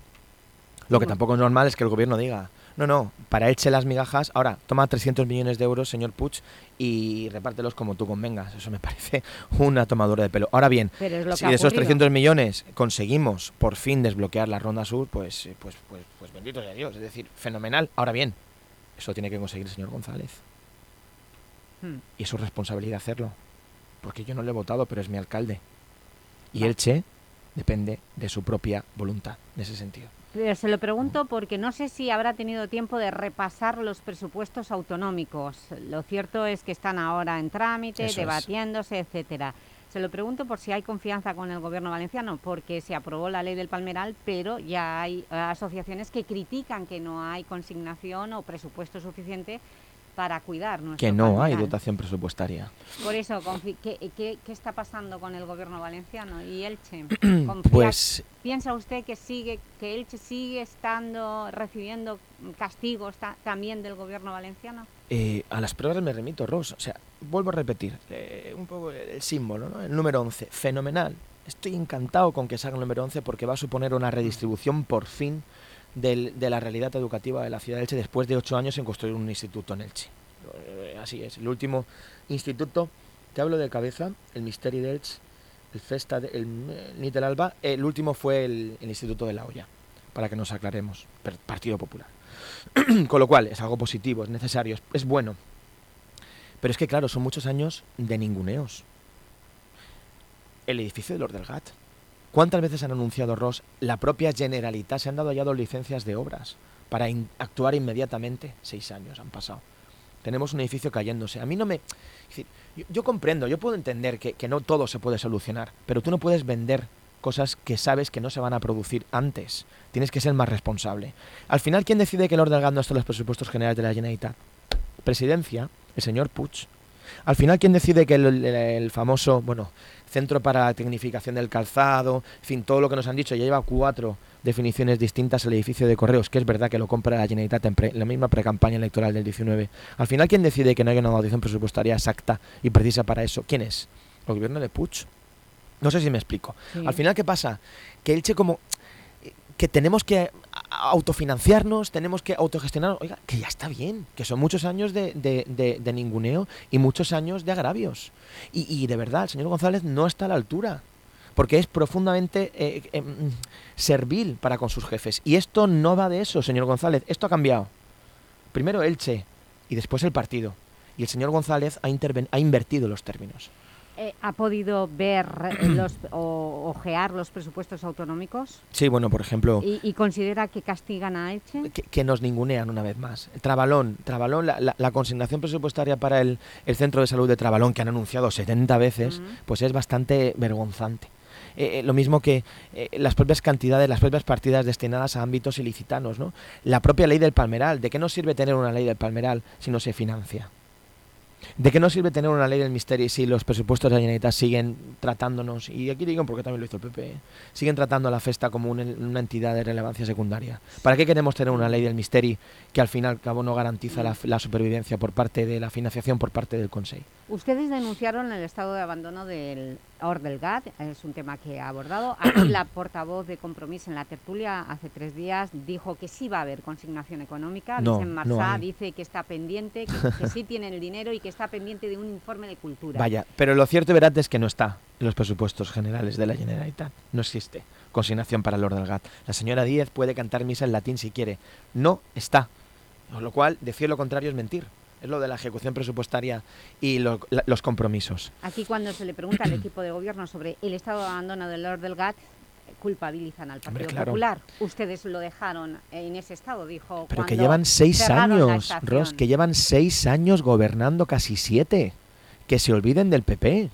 lo que tampoco es normal es que el gobierno diga, no, no, para eche las migajas, ahora toma 300 millones de euros, señor Puig, y repártelos como tú convengas. Eso me [LAUGHS] parece una tomadura de pelo. Ahora bien, si de esos ocurrido. 300 millones conseguimos por fin desbloquear la Ronda Sur, pues, eh, pues, pues, pues bendito sea Dios, es decir, fenomenal. Ahora bien, eso tiene que conseguir el señor González. Hmm. Y es su responsabilidad hacerlo. Porque yo no le he votado, pero es mi alcalde. Y Elche depende de su propia voluntad, en ese sentido. Pero se lo pregunto porque no sé si habrá tenido tiempo de repasar los presupuestos autonómicos. Lo cierto es que están ahora en trámite, Eso es. debatiéndose, etcétera. Se lo pregunto por si hay confianza con el gobierno valenciano, porque se aprobó la ley del Palmeral, pero ya hay eh, asociaciones que critican que no hay consignación o presupuesto suficiente para cuidar nuestro Que no hay dotación presupuestaria. Por eso, ¿qué, qué, qué está pasando con el gobierno valenciano y Elche? [CLEARS THROAT] Pues- ¿Piensa usted que sigue que Elche sigue estando recibiendo castigos ta- también del gobierno valenciano? Eh, a las pruebas me remito, Ros. O sea, vuelvo a repetir, eh, un poco el símbolo, ¿no? El número 11, fenomenal. Estoy encantado con que salga el número 11 porque va a suponer una redistribución por fin del- de la realidad educativa de la ciudad de Elche después de ocho años en construir un instituto en Elche. Eh, así es, el último instituto, te hablo de cabeza, el Misteri de Elche, el Festa, de- el, del Alba, el último fue el, el Instituto de la Olla, para que nos aclaremos, Partido Popular. [CLEARS THROAT] Con lo cual, es algo positivo, es necesario, es, bueno. Pero es que, claro, son muchos años de ninguneos. El edificio de Lord del Gat. ¿Cuántas veces han anunciado Ross? La propia Generalitat se han dado ya dos licencias de obras para actuar inmediatamente. Seis años han pasado. Tenemos un edificio cayéndose. A mí no me... yo, comprendo, yo puedo entender que, que no todo se puede solucionar, pero tú no puedes vender cosas que sabes que no se van a producir antes. Tienes que ser más responsable. Al final, ¿quién decide que el orden está en los presupuestos generales de la Generalitat? Presidencia, el señor Puig. Al final, ¿quién decide que el famoso, bueno, centro para la tecnificación del calzado, en fin, todo lo que nos han dicho, ya lleva cuatro definiciones distintas al edificio de correos, que es verdad que lo compra la Generalitat en, pre- la misma precampaña electoral del 19. Al final, ¿quién decide que no hay una dotación presupuestaria exacta y precisa para eso? ¿Quién es? ¿El gobierno de Puig? No sé si me explico. Sí. Al final, ¿qué pasa? Que Elche como que tenemos que autofinanciarnos, tenemos que autogestionar. Oiga, que ya está bien, que son muchos años de, de- de- ninguneo y muchos años de agravios. Y, de verdad, el señor González no está a la altura. porque es profundamente eh, mm, servil para con sus jefes. Y esto no va de eso, señor González. Esto ha cambiado. Primero Elche y después el partido. Y el señor González ha, ha invertido los términos. Eh, ¿Ha podido ver eh, [CLEARS THROAT] los, o ojear los presupuestos autonómicos? Sí, bueno, por ejemplo, ¿Y, y considera que castigan a Elche? que, que nos ningunean una vez más. Trabalón, Trabalón la, la- la consignación presupuestaria para el, el centro de salud de Trabalón, que han anunciado 70 veces, pues es bastante vergonzante. Eh, eh, lo mismo que eh, las propias cantidades, las propias partidas destinadas a ámbitos ilicitanos, ¿no? La propia ley del palmeral. ¿De qué nos sirve tener una ley del palmeral si no se financia? ¿De qué nos sirve tener una ley del misterio si los presupuestos de la Generalitat siguen tratándonos, y aquí digo porque también lo hizo el PP, ¿eh? siguen tratando a la festa como una, una entidad de relevancia secundaria? ¿Para qué queremos tener una ley del misterio que al fin y al cabo no garantiza la supervivencia por parte de la financiación por parte del Consejo? Ustedes denunciaron el estado de abandono del Or del GAT, es un tema que ha abordado. Aquí la [CLEARS THROAT] portavoz de Compromís en la tertulia hace tres días dijo que sí va a haber consignación económica. No, Vicent no Marsá dice que está pendiente, que, que sí tienen el dinero y que está pendiente de un informe de cultura. Vaya, pero lo cierto y verdad es que no está en los presupuestos generales de la Generalitat. No existe consignación para el Lord del GAT. La señora Díez puede cantar misa en latín si quiere. No está. Con lo cual, decir lo contrario es mentir. Es lo de la ejecución presupuestaria y lo- la- los compromisos. Aquí cuando se le pregunta al equipo de gobierno sobre el estado de abandono del Lord del GAT, culpabilizan al Hombre, Partido claro. Popular. Ustedes lo dejaron en ese estado, dijo. Pero que llevan seis años. Ross, que llevan seis años gobernando casi siete. Que se olviden del PP.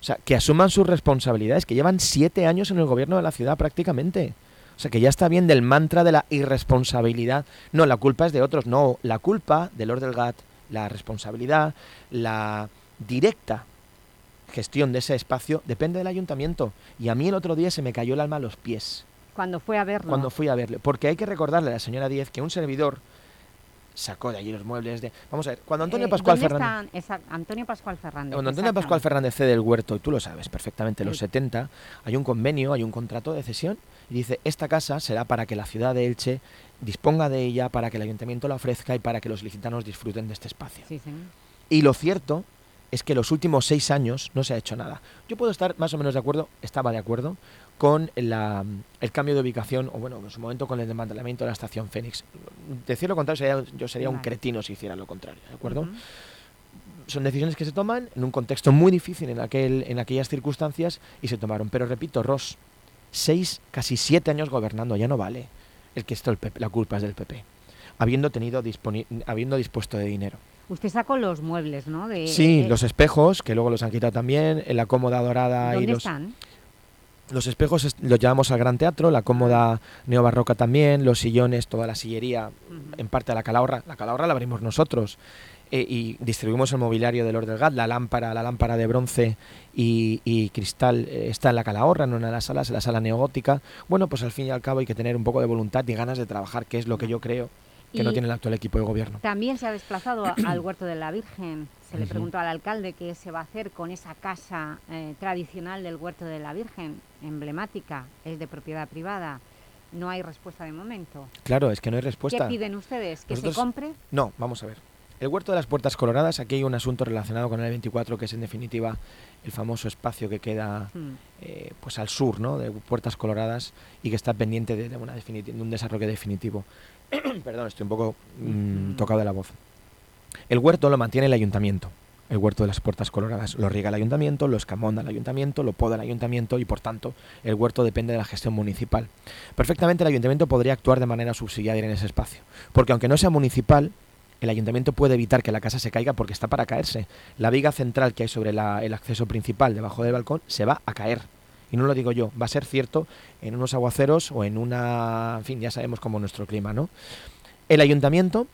O sea, que asuman sus responsabilidades, que llevan siete años en el gobierno de la ciudad prácticamente. O sea, que ya está bien del mantra de la irresponsabilidad. No, la culpa es de otros. No, la culpa del Lord del GAT, la responsabilidad, la directa gestión de ese espacio depende del ayuntamiento. Y a mí el otro día se me cayó el alma a los pies Cuando fue a verlo. cuando fui a verle. Porque hay que recordarle a la señora Díez que un servidor sacó de allí los muebles de... Vamos a ver, cuando Antonio Eh, Pascual ¿dónde Fernández... Esa- Antonio Pascual Fernández. Cuando Antonio. Pascual Fernández cede el huerto, y tú lo sabes perfectamente, en los Sí. 70, hay un convenio, hay un contrato de cesión, y dice, esta casa será para que la ciudad de Elche disponga de ella, para que el ayuntamiento la ofrezca y para que los licitanos disfruten de este espacio. Sí, señor. Y lo cierto es que los últimos seis años no se ha hecho nada. Yo puedo estar más o menos de acuerdo, estaba de acuerdo, con la- el cambio de ubicación, o bueno, en su momento con el desmantelamiento de la estación Fénix. Decir lo contrario, sería- yo sería un cretino si hiciera lo contrario, ¿de acuerdo? Son decisiones que se toman en un contexto muy difícil en, aquel, en aquellas circunstancias y se tomaron. Pero repito, Ross, seis, casi siete años gobernando, ya no vale el que esto el PP, la culpa es del PP, habiendo, tenido disponi- habiendo dispuesto de dinero. Usted sacó los muebles, ¿no? De, Sí, eh, los espejos, que luego los han quitado también, la cómoda dorada y ¿Dónde los... están? Los espejos es- los llevamos al Gran Teatro, la cómoda neobarroca también, los sillones, toda la sillería, en parte a la calahorra. La calahorra la abrimos nosotros eh, y distribuimos el mobiliario del Lord del Gat. La lámpara, la lámpara de bronce y, y cristal eh, está en la calahorra, en una de las salas, en la sala neogótica. Bueno, pues al fin y al cabo hay que tener un poco de voluntad y ganas de trabajar, que es lo que yo creo que no tiene el actual equipo de gobierno. También se ha desplazado al Huerto de la Virgen. Se le preguntó al alcalde qué se va a hacer con esa casa eh, tradicional del Huerto de la Virgen, emblemática, es de propiedad privada. No hay respuesta de momento. Claro, es que no hay respuesta. ¿Qué piden ustedes? ¿Que Nosotros- se compre? No, vamos a ver. El huerto de las puertas coloradas, aquí hay un asunto relacionado con el 24 que es en definitiva el famoso espacio que queda Mm. eh, pues al sur, ¿no? De puertas coloradas y que está pendiente de, de una definiti- de un desarrollo definitivo. [CLEARS THROAT] Perdón, estoy un poco mm, tocado de la voz. El huerto lo mantiene el ayuntamiento. El huerto de las puertas coloradas lo riega el ayuntamiento, lo escamonda el ayuntamiento, lo poda el ayuntamiento y por tanto el huerto depende de la gestión municipal. Perfectamente el ayuntamiento podría actuar de manera subsidiaria en ese espacio, porque aunque no sea municipal, el ayuntamiento puede evitar que la casa se caiga porque está para caerse. La viga central que hay sobre la- el acceso principal debajo del balcón se va a caer. Y no lo digo yo, va a ser cierto en unos aguaceros o en una... En fin, ya sabemos cómo nuestro clima, ¿no? El ayuntamiento,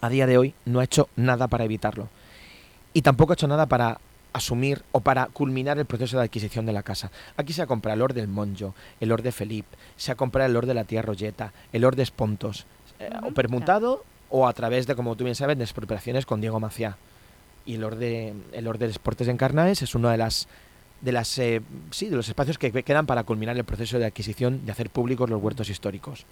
a día de hoy, no ha hecho nada para evitarlo. Y tampoco ha hecho nada para asumir o para culminar el proceso de adquisición de la casa. Aquí se ha comprado el Lord del Monjo, el Lord de Felipe, se ha comprado el Lord de la Tía Rolleta, el Lord de Espontos, eh, o permutado o a través de, como tú bien sabes, de expropiaciones con Diego Maciá. Y el Lord de, el Lord de Deportes en Carnaes es uno de las de las eh, sí, de los espacios que quedan para culminar el proceso de adquisición de hacer públicos los huertos históricos.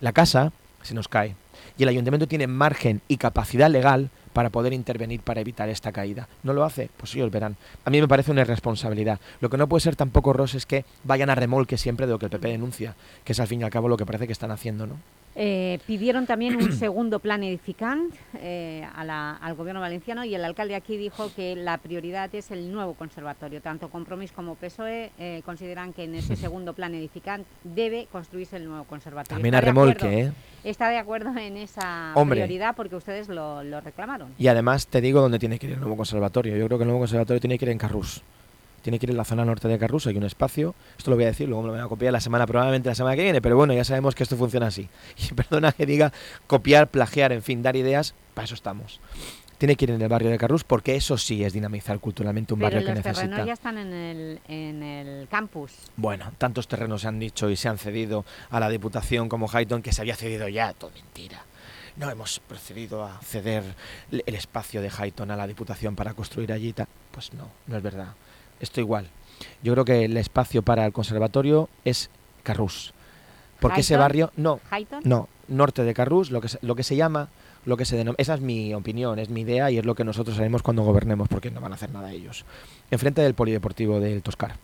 La casa se nos cae. Y el ayuntamiento tiene margen y capacidad legal para poder intervenir para evitar esta caída. ¿No lo hace? Pues ellos verán. A mí me parece una irresponsabilidad. Lo que no puede ser tampoco, Ros, es que vayan a remolque siempre de lo que el PP denuncia, que es al fin y al cabo lo que parece que están haciendo, ¿no? Eh, pidieron también un [COUGHS] segundo plan edificant eh, a la- al gobierno valenciano y el alcalde aquí dijo que la prioridad es el nuevo conservatorio. Tanto Compromís como PSOE eh, consideran que en ese segundo plan edificant debe construirse el nuevo conservatorio. También a remolque, acuerdo- ¿eh? Está de acuerdo en esa Hombre. prioridad porque ustedes lo, lo reclamaron. Y además te digo dónde tiene que ir el nuevo conservatorio. Yo creo que el nuevo conservatorio tiene que ir en Carrús. Tiene que ir en la zona norte de Carrús, hay un espacio. Esto lo voy a decir, luego me lo voy a copiar la semana, probablemente la semana que viene, pero bueno, ya sabemos que esto funciona así. [LAUGHS] Y perdona que diga copiar, plagiar, en fin, dar ideas, para eso estamos. Tiene que ir en el barrio de Carrús porque eso sí es dinamizar culturalmente un Pero barrio que los necesita. terrenos ya están en el, en el campus. Bueno, tantos terrenos se han dicho y se han cedido a la Diputación como Highton que se había cedido ya, todo mentira. No hemos procedido a ceder el espacio de Highton a la Diputación para construir allí. Pues no, no es verdad. Esto igual. Yo creo que el espacio para el conservatorio es Carrús. Porque ese barrio, no, ¿Highton? no, norte de Carrús, lo que se, lo que se llama, lo que se denomina, esa es mi opinión, es mi idea y es lo que nosotros haremos cuando gobernemos, porque no van a hacer nada ellos. Enfrente del polideportivo del Toscar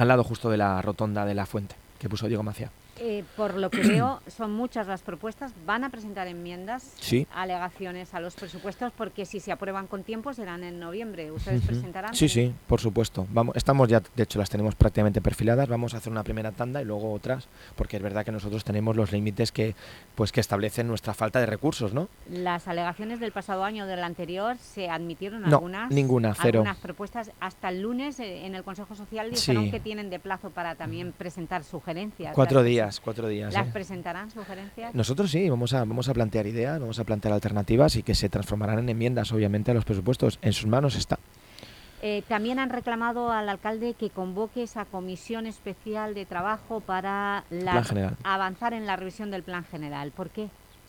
al lado justo de la rotonda de la fuente que puso Diego Macía. Eh, por lo que veo, [CLEARS THROAT] son muchas las propuestas. ¿Van a presentar enmiendas, Sí. alegaciones a los presupuestos? Porque si se aprueban con tiempo serán en noviembre. ¿Ustedes presentarán? Sí, sí, por supuesto. Vamos, estamos ya, de hecho, las tenemos prácticamente perfiladas. Vamos a hacer una primera tanda y luego otras, porque es verdad que nosotros tenemos los límites que, pues, que establecen nuestra falta de recursos, ¿no? Las alegaciones del pasado año o del anterior se admitieron No, algunas. ninguna, cero. Algunas propuestas. Hasta el lunes eh, en el Consejo Social dijeron Sí. que tienen de plazo para también presentar sugerencias. Cuatro ¿Las días, cuatro días. ¿Las ¿eh? presentarán sugerencias? Nosotros sí, vamos a, vamos a plantear ideas, vamos a plantear alternativas y que se transformarán en enmiendas, obviamente, a los presupuestos. En sus manos está. Eh, también han reclamado al alcalde que convoque esa comisión especial de trabajo para la- avanzar en la revisión del plan general. ¿Por qué?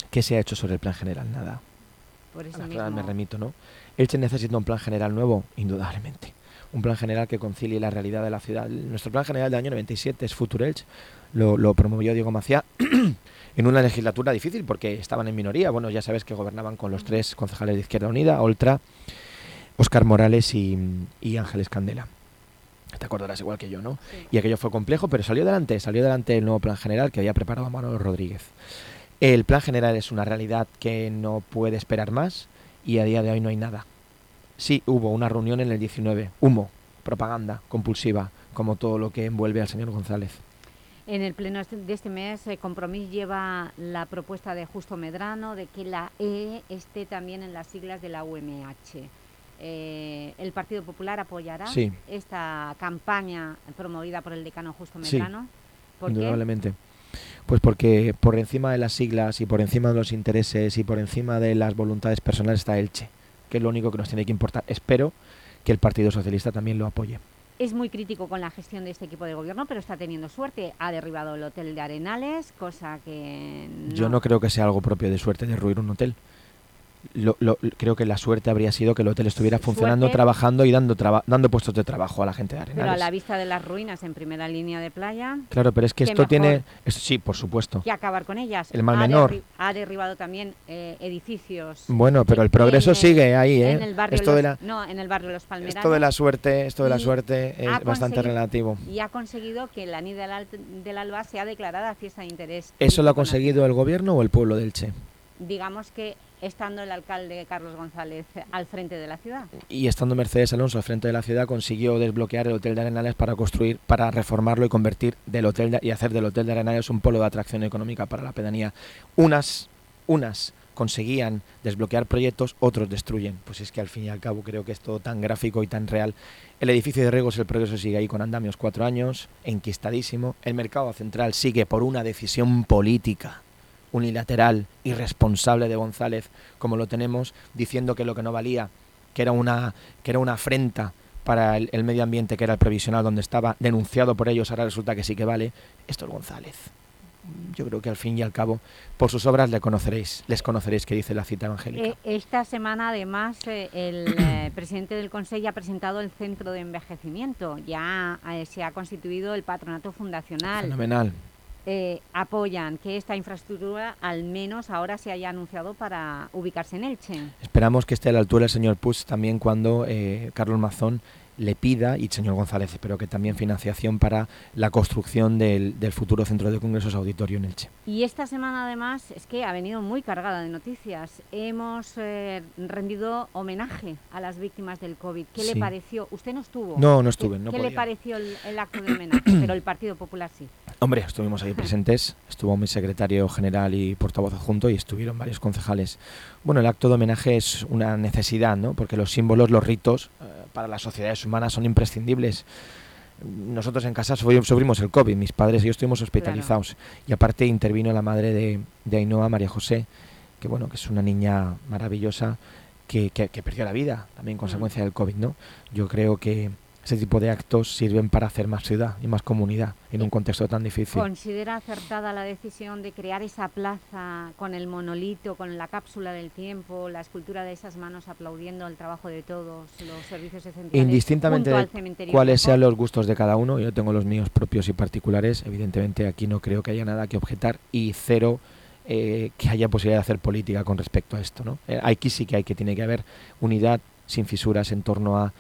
¿Qué se ha hecho sobre el plan general? Nada. Por eso mismo. me remito, ¿no? Elche necesita un plan general nuevo, indudablemente. Un plan general que concilie la realidad de la ciudad. Nuestro plan general del año 97 es Future Elche. Lo, lo promovió Diego Maciá [CLEARS THROAT] en una legislatura difícil porque estaban en minoría. Bueno, ya sabes que gobernaban con los tres concejales de Izquierda Unida, Oltra, Óscar Morales y, y Ángeles Candela. Te acordarás igual que yo, ¿no? Y aquello fue complejo, pero salió adelante, salió adelante el nuevo plan general que había preparado Manuel Rodríguez. El plan general es una realidad que no puede esperar más y a día de hoy no hay nada. Sí, hubo una reunión en el 19, humo, propaganda compulsiva, como todo lo que envuelve al señor González. En el pleno de este mes, eh, Compromís lleva la propuesta de Justo Medrano de que la E esté también en las siglas de la UMH. Eh, ¿El Partido Popular apoyará Sí. esta campaña promovida por el decano Justo Sí, Medrano? Indudablemente. Pues porque por encima de las siglas y por encima de los intereses y por encima de las voluntades personales está Elche, que es lo único que nos tiene que importar. Espero que el Partido Socialista también lo apoye. Es muy crítico con la gestión de este equipo de gobierno, pero está teniendo suerte. Ha derribado el hotel de Arenales, cosa que Yo no creo que sea algo propio de suerte derruir un hotel. Lo- lo- creo que la suerte habría sido que el hotel estuviera funcionando, Suerte. trabajando y dando, traba- dando puestos de trabajo a la gente de Pero a Arenales. la vista de las ruinas en primera línea de playa, Claro, pero es que esto mejor tiene... sí, por supuesto. que acabar con ellas. El mal Ha menor. derri- Ha derribado también eh, edificios. Bueno, pero el progreso en- sigue ahí, ¿eh? En el barrio Esto de la- No, en el barrio Los Palmeranos. Esto de la suerte, esto de la Y suerte es bastante relativo. Y ha conseguido que la Nid del, Al- del Alba sea declarada fiesta de interés. ¿Eso lo ha conseguido el gobierno o el pueblo de Elche? Digamos que estando el alcalde Carlos González al frente de la ciudad. Y estando Mercedes Alonso al frente de la ciudad consiguió desbloquear el Hotel de Arenales para construir, para reformarlo y convertir del hotel y hacer del Hotel de Arenales un polo de atracción económica para la pedanía. Unas, unas conseguían desbloquear proyectos, otros destruyen. Pues es que al fin y al cabo creo que es todo tan gráfico y tan real. El edificio de Regos, el progreso sigue ahí con andamios cuatro años, enquistadísimo. El mercado central sigue por una decisión política unilateral, irresponsable de González, como lo tenemos, diciendo que lo que no valía, que era una, que era una afrenta para el, el medio ambiente, que era el previsional donde estaba, denunciado por ellos, ahora resulta que sí que vale. Esto es González. Yo creo que al fin y al cabo, por sus obras le conoceréis, les conoceréis, que dice la cita evangélica. Eh, esta semana, además, eh, el eh, [CLEARS THROAT] presidente del Consejo ha presentado el centro de envejecimiento. Ya se ha constituido el patronato fundacional. Fenomenal. Eh, apoyan que esta infraestructura al menos ahora se haya anunciado para ubicarse en Elche. Esperamos que esté a la altura el señor Puig también cuando eh, Carlos Mazón le pida, y señor González, pero que también financiación para la construcción del, del futuro centro de congresos auditorio en Elche. Y esta semana además es que ha venido muy cargada de noticias. Hemos eh, rendido homenaje a las víctimas del COVID. ¿Qué Sí. le pareció? Usted no estuvo. No, no estuve, ¿Qué, no qué le pareció el, el acto de homenaje? pero el Partido Popular sí. Hombre, estuvimos ahí presentes, estuvo mi secretario general y portavoz adjunto y estuvieron varios concejales. Bueno, el acto de homenaje es una necesidad, ¿no? Porque los símbolos, los ritos, eh, para las sociedades humanas son imprescindibles. Nosotros en casa sufri- sufrimos el COVID, mis padres y yo estuvimos hospitalizados. Y aparte intervino la madre de, de Ainhoa, María José, que bueno, que es una niña maravillosa que, que- que perdió la vida, también consecuencia del COVID, ¿no? Yo creo que ese tipo de actos sirven para hacer más ciudad y más comunidad en un contexto tan difícil. ¿Considera acertada la decisión de crear esa plaza con el monolito, con la cápsula del tiempo, la escultura de esas manos aplaudiendo el trabajo de todos los servicios esenciales Indistintamente junto de al cementerio cuáles sean los gustos de cada uno, yo tengo los míos propios y particulares, evidentemente aquí no creo que haya nada que objetar y cero eh, que haya posibilidad de hacer política con respecto a esto. ¿no? Eh, aquí sí que hay que tiene que haber unidad sin fisuras en torno a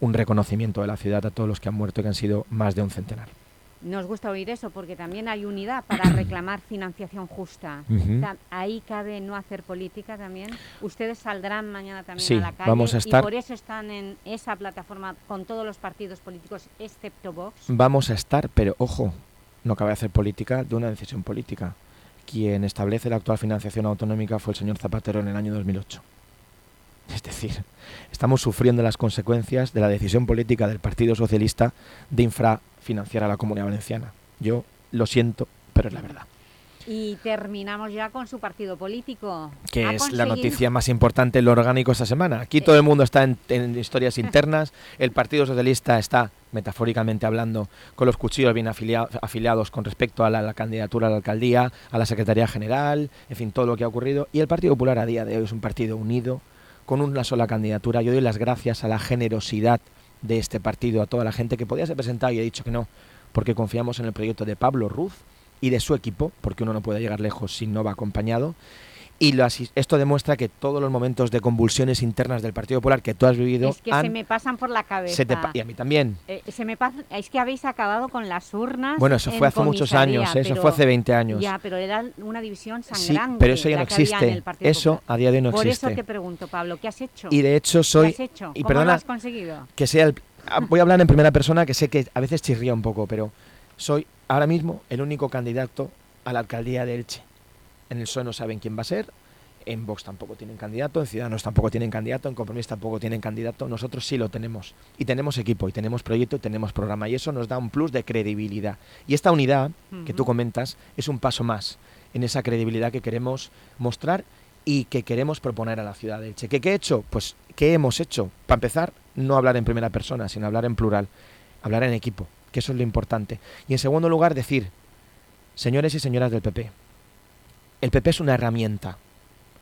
un reconocimiento de la ciudad a todos los que han muerto, que han sido más de un centenar. Nos gusta oír eso porque también hay unidad para [COUGHS] reclamar financiación justa. Ujú. Ta- Ahí cabe no hacer política también. Ustedes saldrán mañana también Sí, a la calle vamos a estar- y por eso están en esa plataforma con todos los partidos políticos excepto Vox. Vamos a estar, pero ojo, no cabe hacer política de una decisión política. Quien establece la actual financiación autonómica fue el señor Zapatero en el año 2008. [LAUGHS] Es decir, estamos sufriendo las consecuencias de la decisión política del Partido Socialista de infrafinanciar a la Comunidad Valenciana. Yo lo siento, pero es la verdad. Y terminamos ya con su partido político. que es la noticia más importante en lo orgánico esta semana. Aquí todo el mundo está en, en historias [LAUGHS] internas, el Partido Socialista está, metafóricamente hablando, con los cuchillos bien afilia- afiliados con respecto a la, la candidatura a la alcaldía, a la Secretaría General, en fin, todo lo que ha ocurrido. Y el Partido Popular a día de hoy es un partido unido, con una sola candidatura. Yo doy las gracias a la generosidad de este partido, a toda la gente que podía ser presentado y he dicho que no, porque confiamos en el proyecto de Pablo Ruz y de su equipo, porque uno no puede llegar lejos si no va acompañado. Y esto demuestra que todos los momentos de convulsiones internas del Partido Popular que tú has vivido Es que han- se me pasan por la cabeza. se te pa- y a mí también. Eh, se me pas- es que habéis acabado con las urnas. Bueno, eso fue hace muchos años, ¿eh? eso fue hace 20 años. Ya, pero era una división Sí, sangrante. pero eso ya no existe. Eso Popular. a día de hoy no Por existe. eso te pregunto, Pablo, ¿qué has hecho? Y de hecho soy ¿Qué has hecho? y ¿Cómo perdona lo has conseguido? que sea el ah, voy a hablar en primera persona que sé que a veces chirría un poco, pero soy ahora mismo el único candidato a la alcaldía de Elche. En el PSOE no saben quién va a ser, en Vox tampoco tienen candidato, en Ciudadanos tampoco tienen candidato, en Compromís tampoco tienen candidato, nosotros sí lo tenemos. Y tenemos equipo, y tenemos proyecto, y tenemos programa, y eso nos da un plus de credibilidad. Y esta unidad que tú comentas es un paso más en esa credibilidad que queremos mostrar y que queremos proponer a la ciudad de Elche. ¿Qué, qué he hecho? Pues, ¿qué hemos hecho? Para empezar, no hablar en primera persona, sino hablar en plural, hablar en equipo, que eso es lo importante. Y en segundo lugar, decir, señores y señoras del PP, el PP es una herramienta.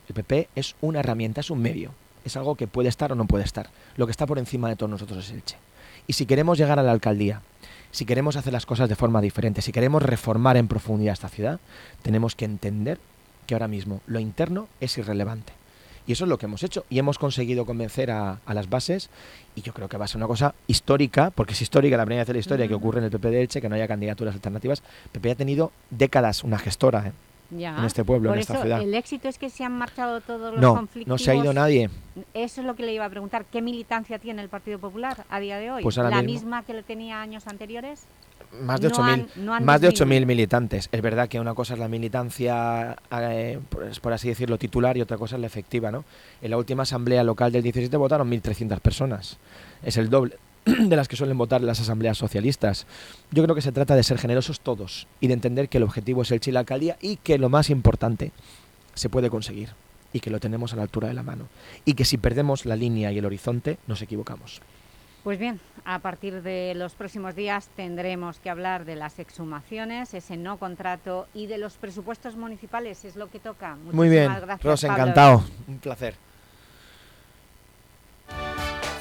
El PP es una herramienta, es un medio. Es algo que puede estar o no puede estar. Lo que está por encima de todos nosotros es Elche. Y si queremos llegar a la alcaldía, si queremos hacer las cosas de forma diferente, si queremos reformar en profundidad esta ciudad, tenemos que entender que ahora mismo lo interno es irrelevante. Y eso es lo que hemos hecho. Y hemos conseguido convencer a, a las bases. Y yo creo que va a ser una cosa histórica, porque es histórica la primera vez de la historia que ocurre en el PP de Elche, que no haya candidaturas alternativas. PP ha tenido décadas una gestora ¿eh? Ya. en este pueblo, Por en esta eso, ciudad. El éxito es que se han marchado todos los No, conflictivos. no se ha ido nadie. Eso es lo que le iba a preguntar. ¿Qué militancia tiene el Partido Popular a día de hoy? Pues ahora ¿La mismo- misma que le tenía años anteriores? Más de No 8.000 han- no más de disminuido. 8.000 militantes. Es verdad que una cosa es la militancia, eh, por, por así decirlo, titular y otra cosa es la efectiva. ¿no? En la última asamblea local del 17 votaron 1.300 personas. Es el doble [CLEARS THROAT] de las que suelen votar las asambleas socialistas. Yo creo que se trata de ser generosos todos y de entender que el objetivo es el Chile alcaldía y que lo más importante se puede conseguir y que lo tenemos a la altura de la mano. Y que si perdemos la línea y el horizonte, nos equivocamos. Pues bien, a partir de los próximos días tendremos que hablar de las exhumaciones, ese no contrato y de los presupuestos municipales, es lo que toca. Muy bien, Muchísimas gracias, Ros, Pablo. encantado. Un placer.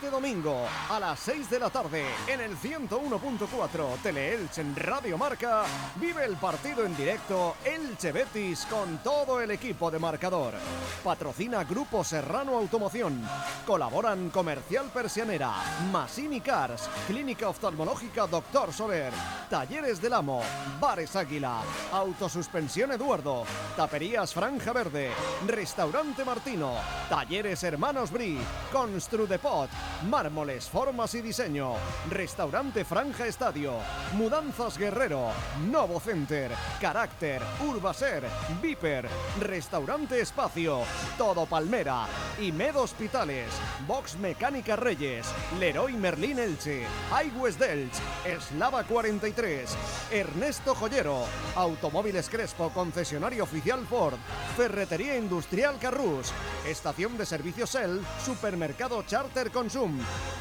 Este domingo a las 6 de la tarde en el 101.4 Teleelch en Radio Marca vive el partido en directo Elche Betis con todo el equipo de marcador. Patrocina Grupo Serrano Automoción. Colaboran Comercial Persianera, Masini Cars, Clínica Oftalmológica Doctor Soler, Talleres del Amo, Bares Águila, Autosuspensión Eduardo, Taperías Franja Verde, Restaurante Martino, Talleres Hermanos Bri, Construdepot, Mármoles, Formas y Diseño, Restaurante Franja Estadio, Mudanzas Guerrero, Novo Center, Carácter, Urbaser, Viper, Restaurante Espacio, Todo Palmera, Imed Hospitales, Box Mecánica Reyes, Leroy Merlin Elche, iWest Delch, Eslava 43, Ernesto Joyero, Automóviles Crespo, concesionario oficial Ford, Ferretería Industrial Carrús, Estación de Servicios El, Supermercado Charter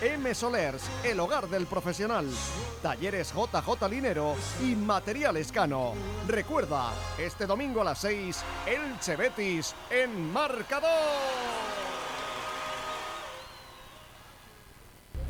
M Solers, el hogar del profesional, Talleres JJ Linero y Materiales Cano. Recuerda, este domingo a las 6, Elche Betis en marcador.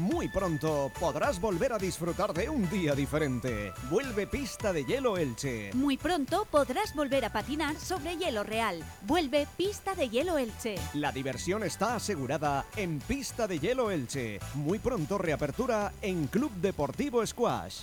Muy pronto podrás volver a disfrutar de un día diferente. Vuelve Pista de Hielo Elche. Muy pronto podrás volver a patinar sobre hielo real. Vuelve Pista de Hielo Elche. La diversión está asegurada en Pista de Hielo Elche. Muy pronto reapertura en Club Deportivo Squash.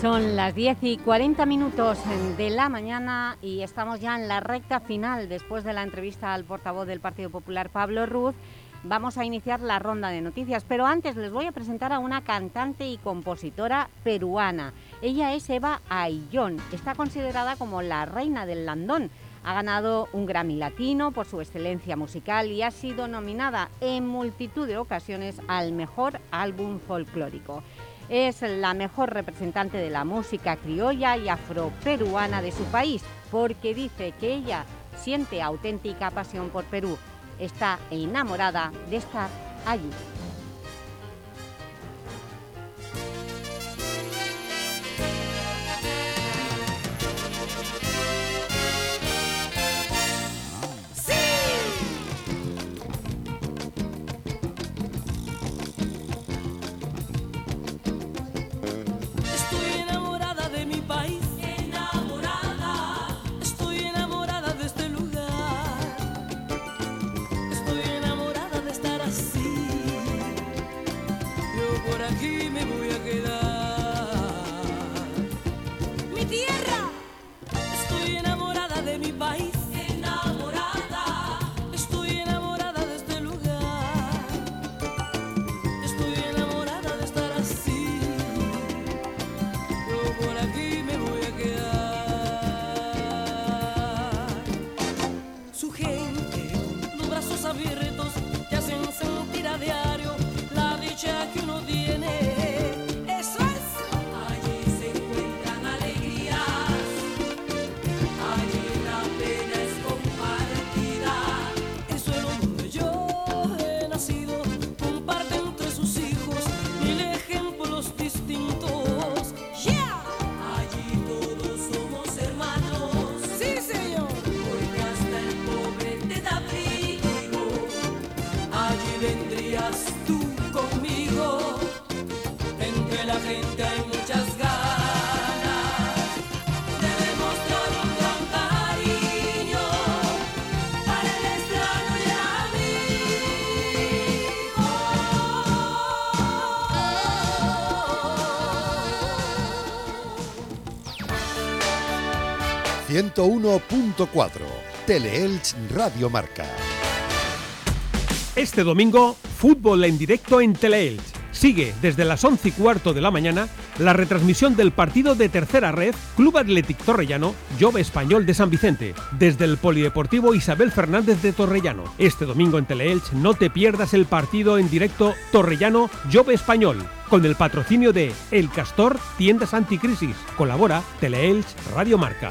Son las 10 y 40 minutos de la mañana y estamos ya en la recta final después de la entrevista al portavoz del Partido Popular, Pablo Ruz. Vamos a iniciar la ronda de noticias, pero antes les voy a presentar a una cantante y compositora peruana. Ella es Eva Aillón, está considerada como la reina del landón. Ha ganado un Grammy Latino por su excelencia musical y ha sido nominada en multitud de ocasiones al mejor álbum folclórico. Es la mejor representante de la música criolla y afroperuana de su país, porque dice que ella siente auténtica pasión por Perú. Está enamorada de estar allí. 101.4 Teleelch Radio Marca. Este domingo, fútbol en directo en Teleelch. Sigue desde las 11 y cuarto de la mañana la retransmisión del partido de tercera red Club Athletic Torrellano, Jove Español de San Vicente, desde el Polideportivo Isabel Fernández de Torrellano. Este domingo en Teleelch no te pierdas el partido en directo Torrellano, Jove Español, con el patrocinio de El Castor Tiendas Anticrisis. Colabora Teleelch Radio Marca.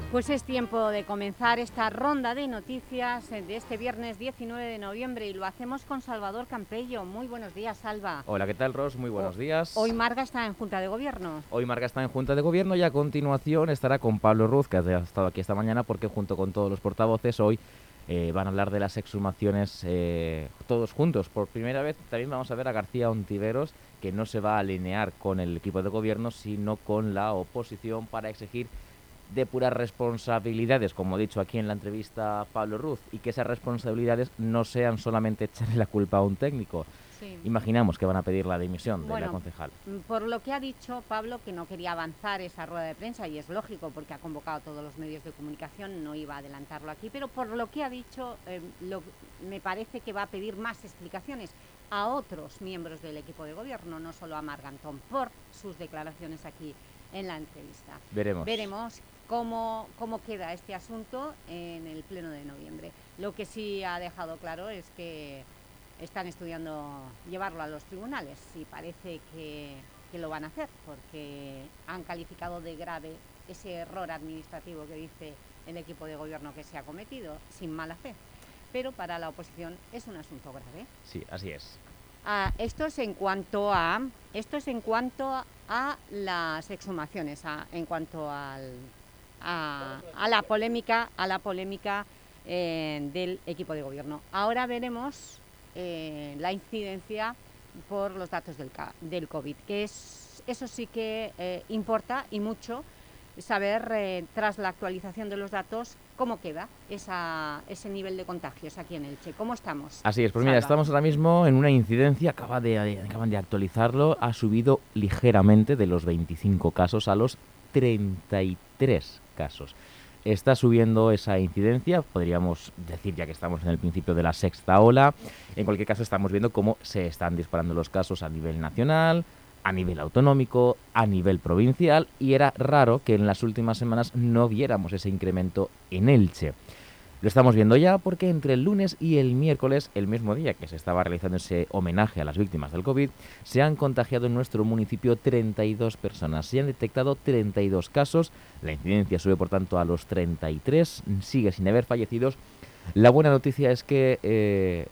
Pues es tiempo de comenzar esta ronda de noticias de este viernes 19 de noviembre y lo hacemos con Salvador Campello. Muy buenos días, Salva. Hola, ¿qué tal, Ros? Muy buenos días. Hoy Marga está en Junta de Gobierno. Hoy Marga está en Junta de Gobierno y a continuación estará con Pablo Ruz, que ha estado aquí esta mañana porque junto con todos los portavoces hoy eh, van a hablar de las exhumaciones eh, todos juntos. Por primera vez también vamos a ver a García Ontiveros, que no se va a alinear con el equipo de gobierno, sino con la oposición para exigir depurar responsabilidades, como ha dicho aquí en la entrevista Pablo Ruz, y que esas responsabilidades no sean solamente echarle la culpa a un técnico. Sí. Imaginamos que van a pedir la dimisión de Bueno, la concejal. mm, Por lo que ha dicho Pablo, que no quería avanzar esa rueda de prensa, y es lógico porque ha convocado a todos los medios de comunicación, no iba a adelantarlo aquí, pero por lo que ha dicho, eh, lo- me parece que va a pedir más explicaciones a otros miembros del equipo de gobierno, no solo a Margantón, por sus declaraciones aquí en la entrevista. Veremos. Veremos cómo, cómo queda este asunto en el pleno de noviembre. Lo que sí ha dejado claro es que están estudiando llevarlo a los tribunales y parece que, que lo van a hacer porque han calificado de grave ese error administrativo que dice el equipo de gobierno que se ha cometido sin mala fe. Pero para la oposición es un asunto grave. Sí, así es. Ah, esto es en cuanto a esto es en cuanto a las exhumaciones, a- en cuanto al, a, a la polémica, a la polémica eh, del equipo de gobierno. Ahora veremos eh, la incidencia por los datos del, del COVID, que es eso sí que eh, importa y mucho saber eh, tras la actualización de los datos cómo queda esa, ese nivel de contagios aquí en Elche, cómo estamos. Así es, pues mira, Salva. estamos ahora mismo en una incidencia, acaba de, acaban de actualizarlo, ha subido ligeramente de los 25 casos a los 33 casos. Está subiendo esa incidencia, podríamos decir ya que estamos en el principio de la sexta ola. En cualquier caso, estamos viendo cómo se están disparando los casos a nivel nacional, a nivel autonómico, a nivel provincial, y era raro que en las últimas semanas no viéramos ese incremento en Elche. Lo estamos viendo ya porque entre el lunes y el miércoles, el mismo día que se estaba realizando ese homenaje a las víctimas del COVID, se han contagiado en nuestro municipio 32 personas. Se han detectado 32 casos. La incidencia sube, por tanto, a los 33. Sigue sin haber fallecidos. La buena noticia es que eh,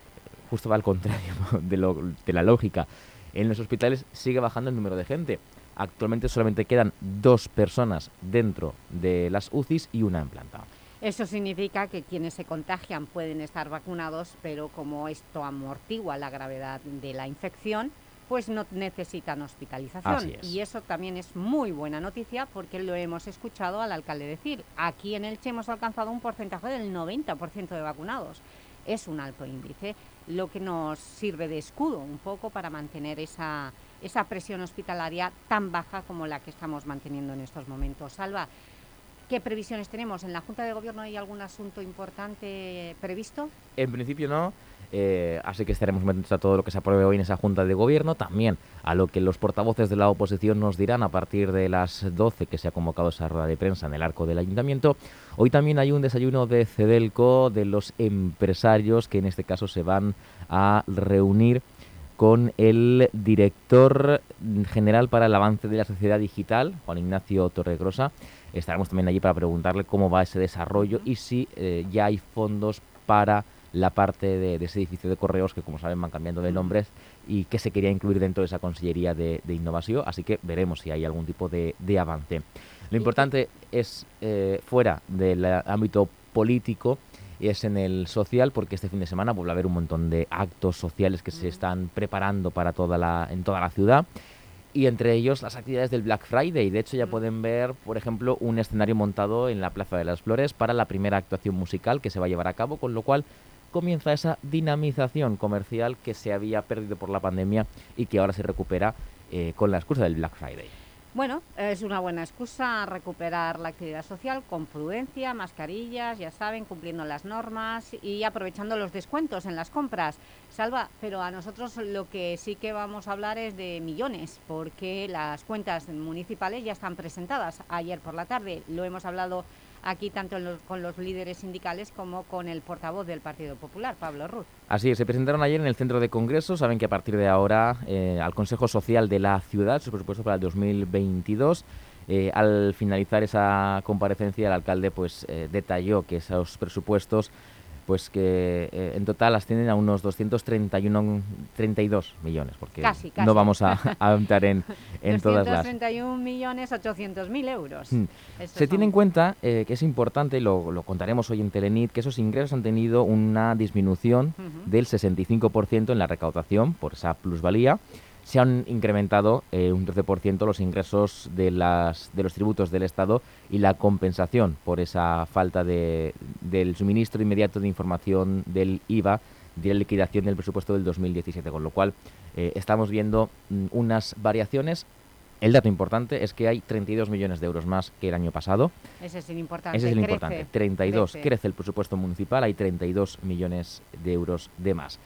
justo va al contrario [LAUGHS] de, de la lógica. En los hospitales sigue bajando el número de gente. Actualmente solamente quedan dos personas dentro de las UCIs y una en planta. Eso significa que quienes se contagian pueden estar vacunados, pero como esto amortigua la gravedad de la infección, pues no necesitan hospitalización. Es. Y eso también es muy buena noticia porque lo hemos escuchado al alcalde decir. Aquí en Elche hemos alcanzado un porcentaje del 90% de vacunados. Es un alto índice, lo que nos sirve de escudo un poco para mantener esa, esa presión hospitalaria tan baja como la que estamos manteniendo en estos momentos. Salva, ¿Qué previsiones tenemos? ¿En la Junta de Gobierno hay algún asunto importante previsto? En principio no, eh, así que estaremos atentos a todo lo que se apruebe hoy en esa Junta de Gobierno, también a lo que los portavoces de la oposición nos dirán a partir de las 12 que se ha convocado esa rueda de prensa en el arco del Ayuntamiento. Hoy también hay un desayuno de Cedelco, de los empresarios, que en este caso se van a reunir con el director general para el avance de la sociedad digital, Juan Ignacio Torregrosa. Estaremos también allí para preguntarle cómo va ese desarrollo y si eh, ya hay fondos para la parte de, de ese edificio de correos que, como saben, van cambiando de nombres y que se quería incluir dentro de esa Consellería de, de Innovación. Así que veremos si hay algún tipo de, de avance. Lo importante es, eh, fuera del ámbito político, es en el social, porque este fin de semana vuelve a haber un montón de actos sociales que se están preparando para toda la, en toda la ciudad. Y entre ellos las actividades del Black Friday. De hecho, ya pueden ver, por ejemplo, un escenario montado en la Plaza de las Flores para la primera actuación musical que se va a llevar a cabo, con lo cual comienza esa dinamización comercial que se había perdido por la pandemia y que ahora se recupera eh, con la excusa del Black Friday. Bueno, es una buena excusa recuperar la actividad social con prudencia, mascarillas, ya saben, cumpliendo las normas y aprovechando los descuentos en las compras. Salva, pero a nosotros lo que sí que vamos a hablar es de millones, porque las cuentas municipales ya están presentadas ayer por la tarde. Lo hemos hablado aquí tanto los- con los líderes sindicales como con el portavoz del Partido Popular, Pablo Ruz. Así es, se presentaron ayer en el centro de congresos. Saben que a partir de ahora eh, al Consejo Social de la Ciudad, su presupuesto para el 2022, eh, al finalizar esa comparecencia, el alcalde pues eh, detalló que esos presupuestos pues que eh, en total ascienden a unos 231 32 millones, porque Casi, casi. no vamos a, a entrar en, en todas las... 231.800.000 euros. Mm. Estos Se tiene en cuenta eh, que es importante, lo, lo contaremos hoy en Telenit, que esos ingresos han tenido una disminución Ujú. del 65% en la recaudación por esa plusvalía. Se han incrementado eh, un 13% los ingresos de, las, de los tributos del Estado y la compensación por esa falta de, del suministro inmediato de información del IVA de la liquidación del presupuesto del 2017, con lo cual eh, estamos viendo mm, unas variaciones. El dato importante es que hay 32 millones de euros más que el año pasado. Ese es el importante. Ese es el crece, importante. 32 crece. crece el presupuesto municipal, hay 32 millones de euros de más.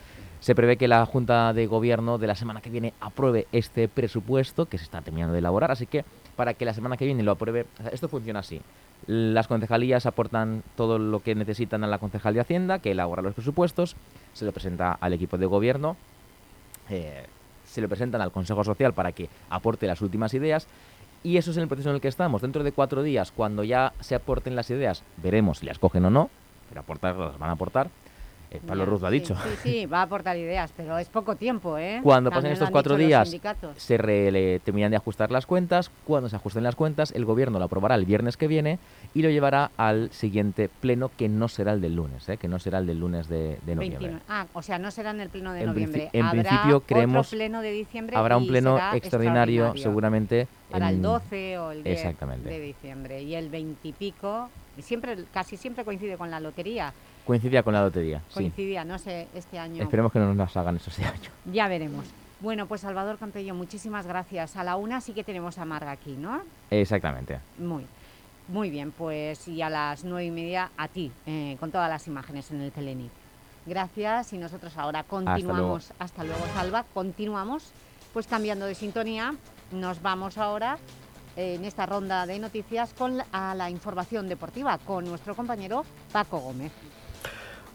Se prevé que la Junta de Gobierno de la semana que viene apruebe este presupuesto que se está terminando de elaborar, así que para que la semana que viene lo apruebe, esto funciona así. Las concejalías aportan todo lo que necesitan a la concejal de Hacienda, que elabora los presupuestos, se lo presenta al equipo de gobierno, eh, se lo presentan al Consejo Social para que aporte las últimas ideas y eso es el proceso en el que estamos. Dentro de cuatro días, cuando ya se aporten las ideas, veremos si las cogen o no, pero aportar las van a aportar. Eh, Pablo Ruz lo ha dicho. Sí, sí, va a aportar ideas, pero es poco tiempo, ¿eh? Cuando También pasen estos cuatro días, se re- le- terminan de ajustar las cuentas. Cuando se ajusten las cuentas, el gobierno lo aprobará el viernes que viene y lo llevará al siguiente pleno, que no será el del lunes, ¿eh? que no será el del lunes de, de noviembre. 29. Ah, o sea, no será en el pleno de En noviembre. en Habrá principio creemos pleno de diciembre Habrá un pleno extraordinario, seguramente. Para el en- 12 o el 10 Exactamente. de diciembre. Y el 20 y pico, siempre, casi siempre coincide con la lotería. Coincidía con la lotería, sí. Coincidía, no sé, este año. Esperemos que no nos las hagan eso este año. Ya veremos. Bueno, pues Salvador Campello, muchísimas gracias. A la una sí que tenemos a Marga aquí, ¿no? Exactamente. Muy, muy bien, pues y a las nueve y media a ti, eh, con todas las imágenes en el Telenit. Gracias y nosotros ahora continuamos, hasta luego, Salva, continuamos pues cambiando de sintonía, nos vamos ahora eh, en esta ronda de noticias con a la información deportiva con nuestro compañero Paco Gómez.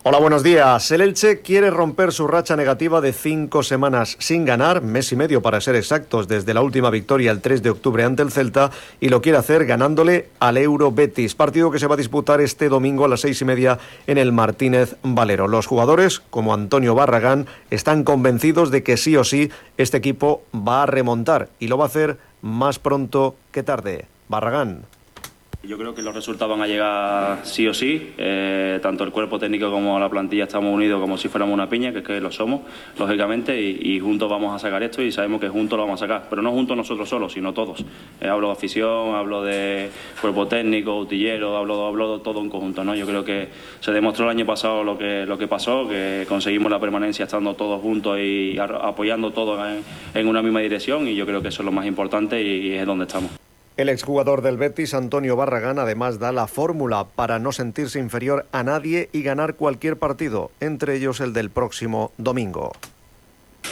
Hola, buenos días. El Elche quiere romper su racha negativa de cinco semanas sin ganar, mes y medio para ser exactos, desde la última victoria el 3 de octubre ante el Celta, y lo quiere hacer ganándole al Euro Betis, partido que se va a disputar este domingo a las seis y media en el Martínez Valero. Los jugadores, como Antonio Barragán, están convencidos de que sí o sí este equipo va a remontar y lo va a hacer más pronto que tarde. Barragán. Yo creo que los resultados van a llegar sí o sí. Eh, tanto el cuerpo técnico como la plantilla estamos unidos como si fuéramos una piña, que es que lo somos, lógicamente, y, juntos vamos a sacar esto y sabemos que juntos lo vamos a sacar. Pero no juntos nosotros solos, sino todos. Eh, hablo de afición, hablo de cuerpo técnico, utillero, hablo, hablo de todo en conjunto. ¿no? Yo creo que se demostró el año pasado lo que, lo que pasó, que conseguimos la permanencia estando todos juntos y apoyando todos en una misma dirección y yo creo que eso es lo más importante y es donde estamos. El exjugador del Betis, Antonio Barragán, además da la fórmula para no sentirse inferior a nadie y ganar cualquier partido, entre ellos el del próximo domingo.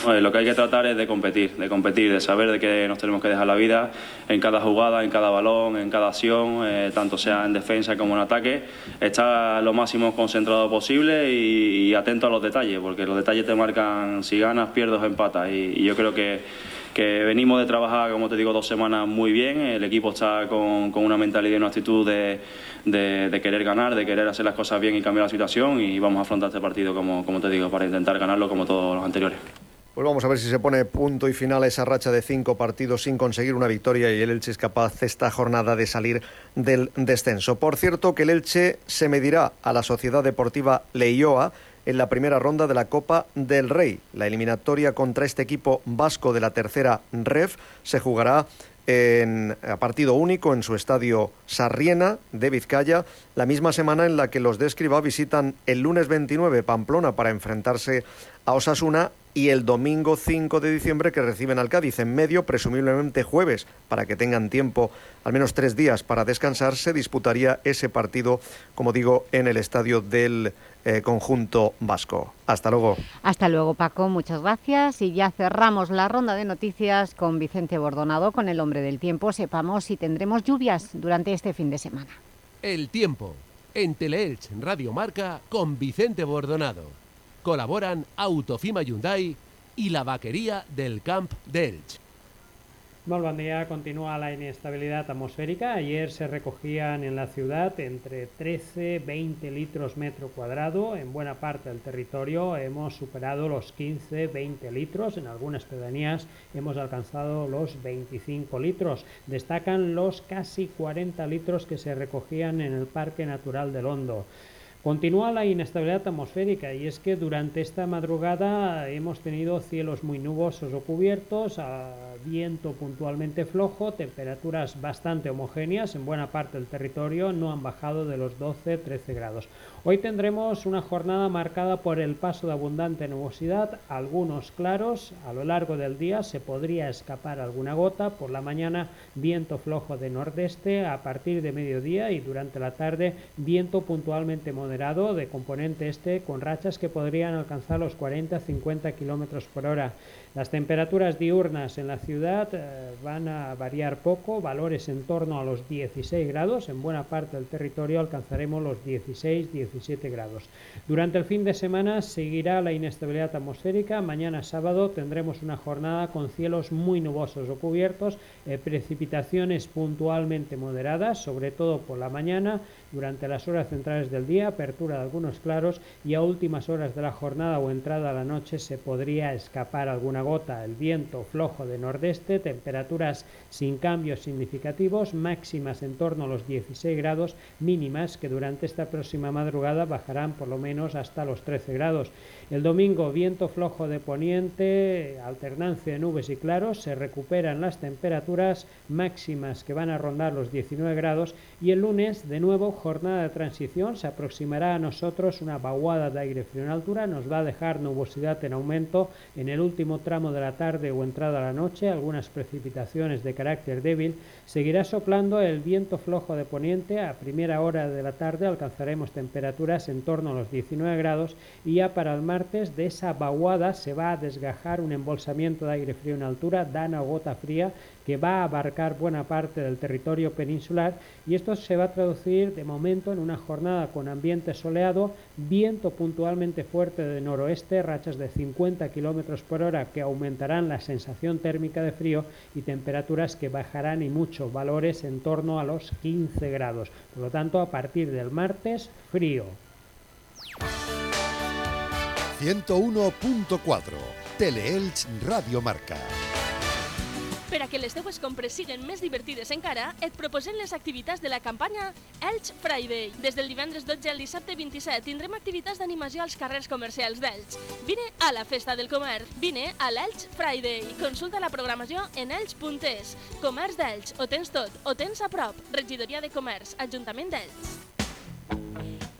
Lo que hay que tratar es de competir, de competir, de saber de que nos tenemos que dejar la vida en cada jugada, en cada balón, en cada acción, eh, tanto sea en defensa como en ataque. Estar lo máximo concentrado posible y, y atento a los detalles, porque los detalles te marcan si ganas, pierdes o empatas. Y, y yo creo que, que venimos de trabajar, como te digo, dos semanas muy bien. El equipo está con, con una mentalidad y una actitud de, de- querer ganar, de querer hacer las cosas bien y cambiar la situación. Y vamos a afrontar este partido, como, como te digo, para intentar ganarlo como todos los anteriores. Pues vamos a ver si se pone punto y final a esa racha de cinco partidos sin conseguir una victoria y el Elche es capaz esta jornada de salir del descenso. Por cierto que el Elche se medirá a la Sociedad Deportiva Leioa en la primera ronda de la Copa del Rey. La eliminatoria contra este equipo vasco de la tercera REF se jugará en, a partido único en su estadio Sarriena de Vizcaya, la misma semana en la que los de Escribá visitan el lunes 29 Pamplona para enfrentarse a Osasuna y el domingo 5 de diciembre que reciben al Cádiz en medio, presumiblemente jueves, para que tengan tiempo, al menos tres días para descansar, se disputaría ese partido, como digo, en el estadio del eh, conjunto vasco. Hasta luego. Hasta luego, Paco. Muchas gracias. Y ya cerramos la ronda de noticias con Vicente Bordonado, con el hombre del tiempo. Sepamos si tendremos lluvias durante este fin de semana. El tiempo. En Teleelch Radio Marca con Vicente Bordonado. Colaboran Autofima Hyundai y la vaquería del Camp de Elch. Molt bon dia. Continúa la inestabilidad atmosférica. Ayer se recogían en la ciudad entre 13 20 litros metro cuadrado. En buena parte del territorio hemos superado los 15 20 litros. En algunas pedanías hemos alcanzado los 25 litros. Destacan los casi 40 litros que se recogían en el Parque Natural del Hondo. Continúa la inestabilidad atmosférica y es que durante esta madrugada hemos tenido cielos muy nubosos o cubiertos, viento puntualmente flojo, temperaturas bastante homogéneas en buena parte del territorio, no han bajado de los 12-13 grados. Hoy tendremos una jornada marcada por el paso de abundante nubosidad, algunos claros, a lo largo del día se podría escapar alguna gota, por la mañana viento flojo de nordeste, a partir de mediodía y durante la tarde viento puntualmente moderado de componente este con rachas que podrían alcanzar los 40-50 kilómetros por hora. Las temperaturas diurnas en la ciudad eh, van a variar poco, valores en torno a los 16 grados, en buena parte del territorio alcanzaremos los 16-17 grados. Durante el fin de semana seguirá la inestabilidad atmosférica, mañana sábado tendremos una jornada con cielos muy nubosos o cubiertos, eh, precipitaciones puntualmente moderadas, sobre todo por la mañana, durante las horas centrales del día, apertura de algunos claros y a últimas horas de la jornada o entrada a la noche se podría escapar alguna gota. El viento flojo de nordeste, temperaturas sin cambios significativos, máximas en torno a los 16 grados, mínimas que durante esta próxima madrugada bajarán por lo menos hasta los 13 grados. El domingo viento flojo de poniente, alternancia de nubes y claros, se recuperan las temperaturas máximas que van a rondar los 19 grados y el lunes de nuevo jornada de transición, se aproximará a nosotros una vaguada de aire frío en altura, nos va a dejar nubosidad en aumento en el último tramo de la tarde o entrada a la noche, algunas precipitaciones de carácter débil, seguirá soplando el viento flojo de poniente, a primera hora de la tarde alcanzaremos temperaturas en torno a los 19 grados y ya para el martes de esa vaguada se va a desgajar un embolsamiento de aire frío en altura, dana o gota fría, que va a abarcar buena parte del territorio peninsular y esto se va a traducir de momento en una jornada con ambiente soleado, viento puntualmente fuerte de noroeste, rachas de 50 km por hora que aumentarán la sensación térmica de frío y temperaturas que bajarán y mucho, valores en torno a los 15 grados. Por lo tanto, a partir del martes, frío. 101.4 Teleelch Radio Marca. Per a que les teues compres siguen més divertides encara, et proposem les activitats de la campanya Elx Friday. Des del divendres 12 al dissabte 27 tindrem activitats d'animació als carrers comercials d'Elx. Vine a la Festa del Comerç, vine a l'Elx Friday. Consulta la programació en elx.es. Comerç d'Elx, ho tens tot, ho tens a prop. Regidoria de Comerç, Ajuntament d'Elx.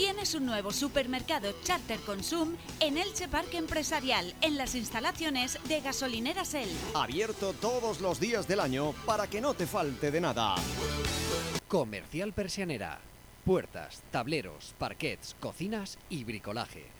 Tienes un nuevo supermercado Charter Consum en Elche Parque Empresarial, en las instalaciones de Gasolineras El. Abierto todos los días del año para que no te falte de nada. Comercial Persianera. Puertas, tableros, parquets, cocinas y bricolaje.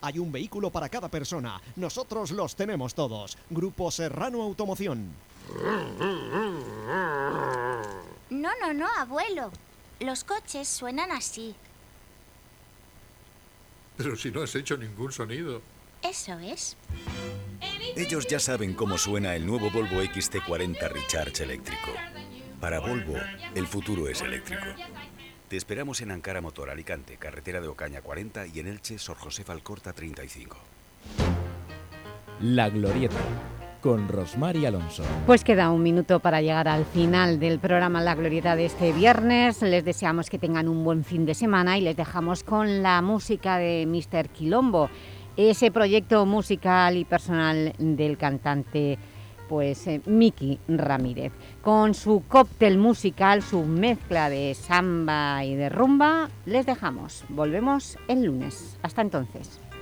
Hay un vehículo para cada persona. Nosotros los tenemos todos. Grupo Serrano Automoción. No, no, no, abuelo. Los coches suenan así. Pero si no has hecho ningún sonido. Eso es. Ellos ya saben cómo suena el nuevo Volvo XC40 Recharge eléctrico. Para Volvo, el futuro es eléctrico. Te esperamos en Ankara Motor Alicante, carretera de Ocaña 40 y en Elche, Sor José Falcorta 35. La Glorieta, con Rosmar y Alonso. Pues queda un minuto para llegar al final del programa La Glorieta de este viernes. Les deseamos que tengan un buen fin de semana y les dejamos con la música de Mr. Quilombo, ese proyecto musical y personal del cantante pues eh, Miki Ramírez. Con su cóctel musical, su mezcla de samba y de rumba, les dejamos. Volvemos el lunes. Hasta entonces.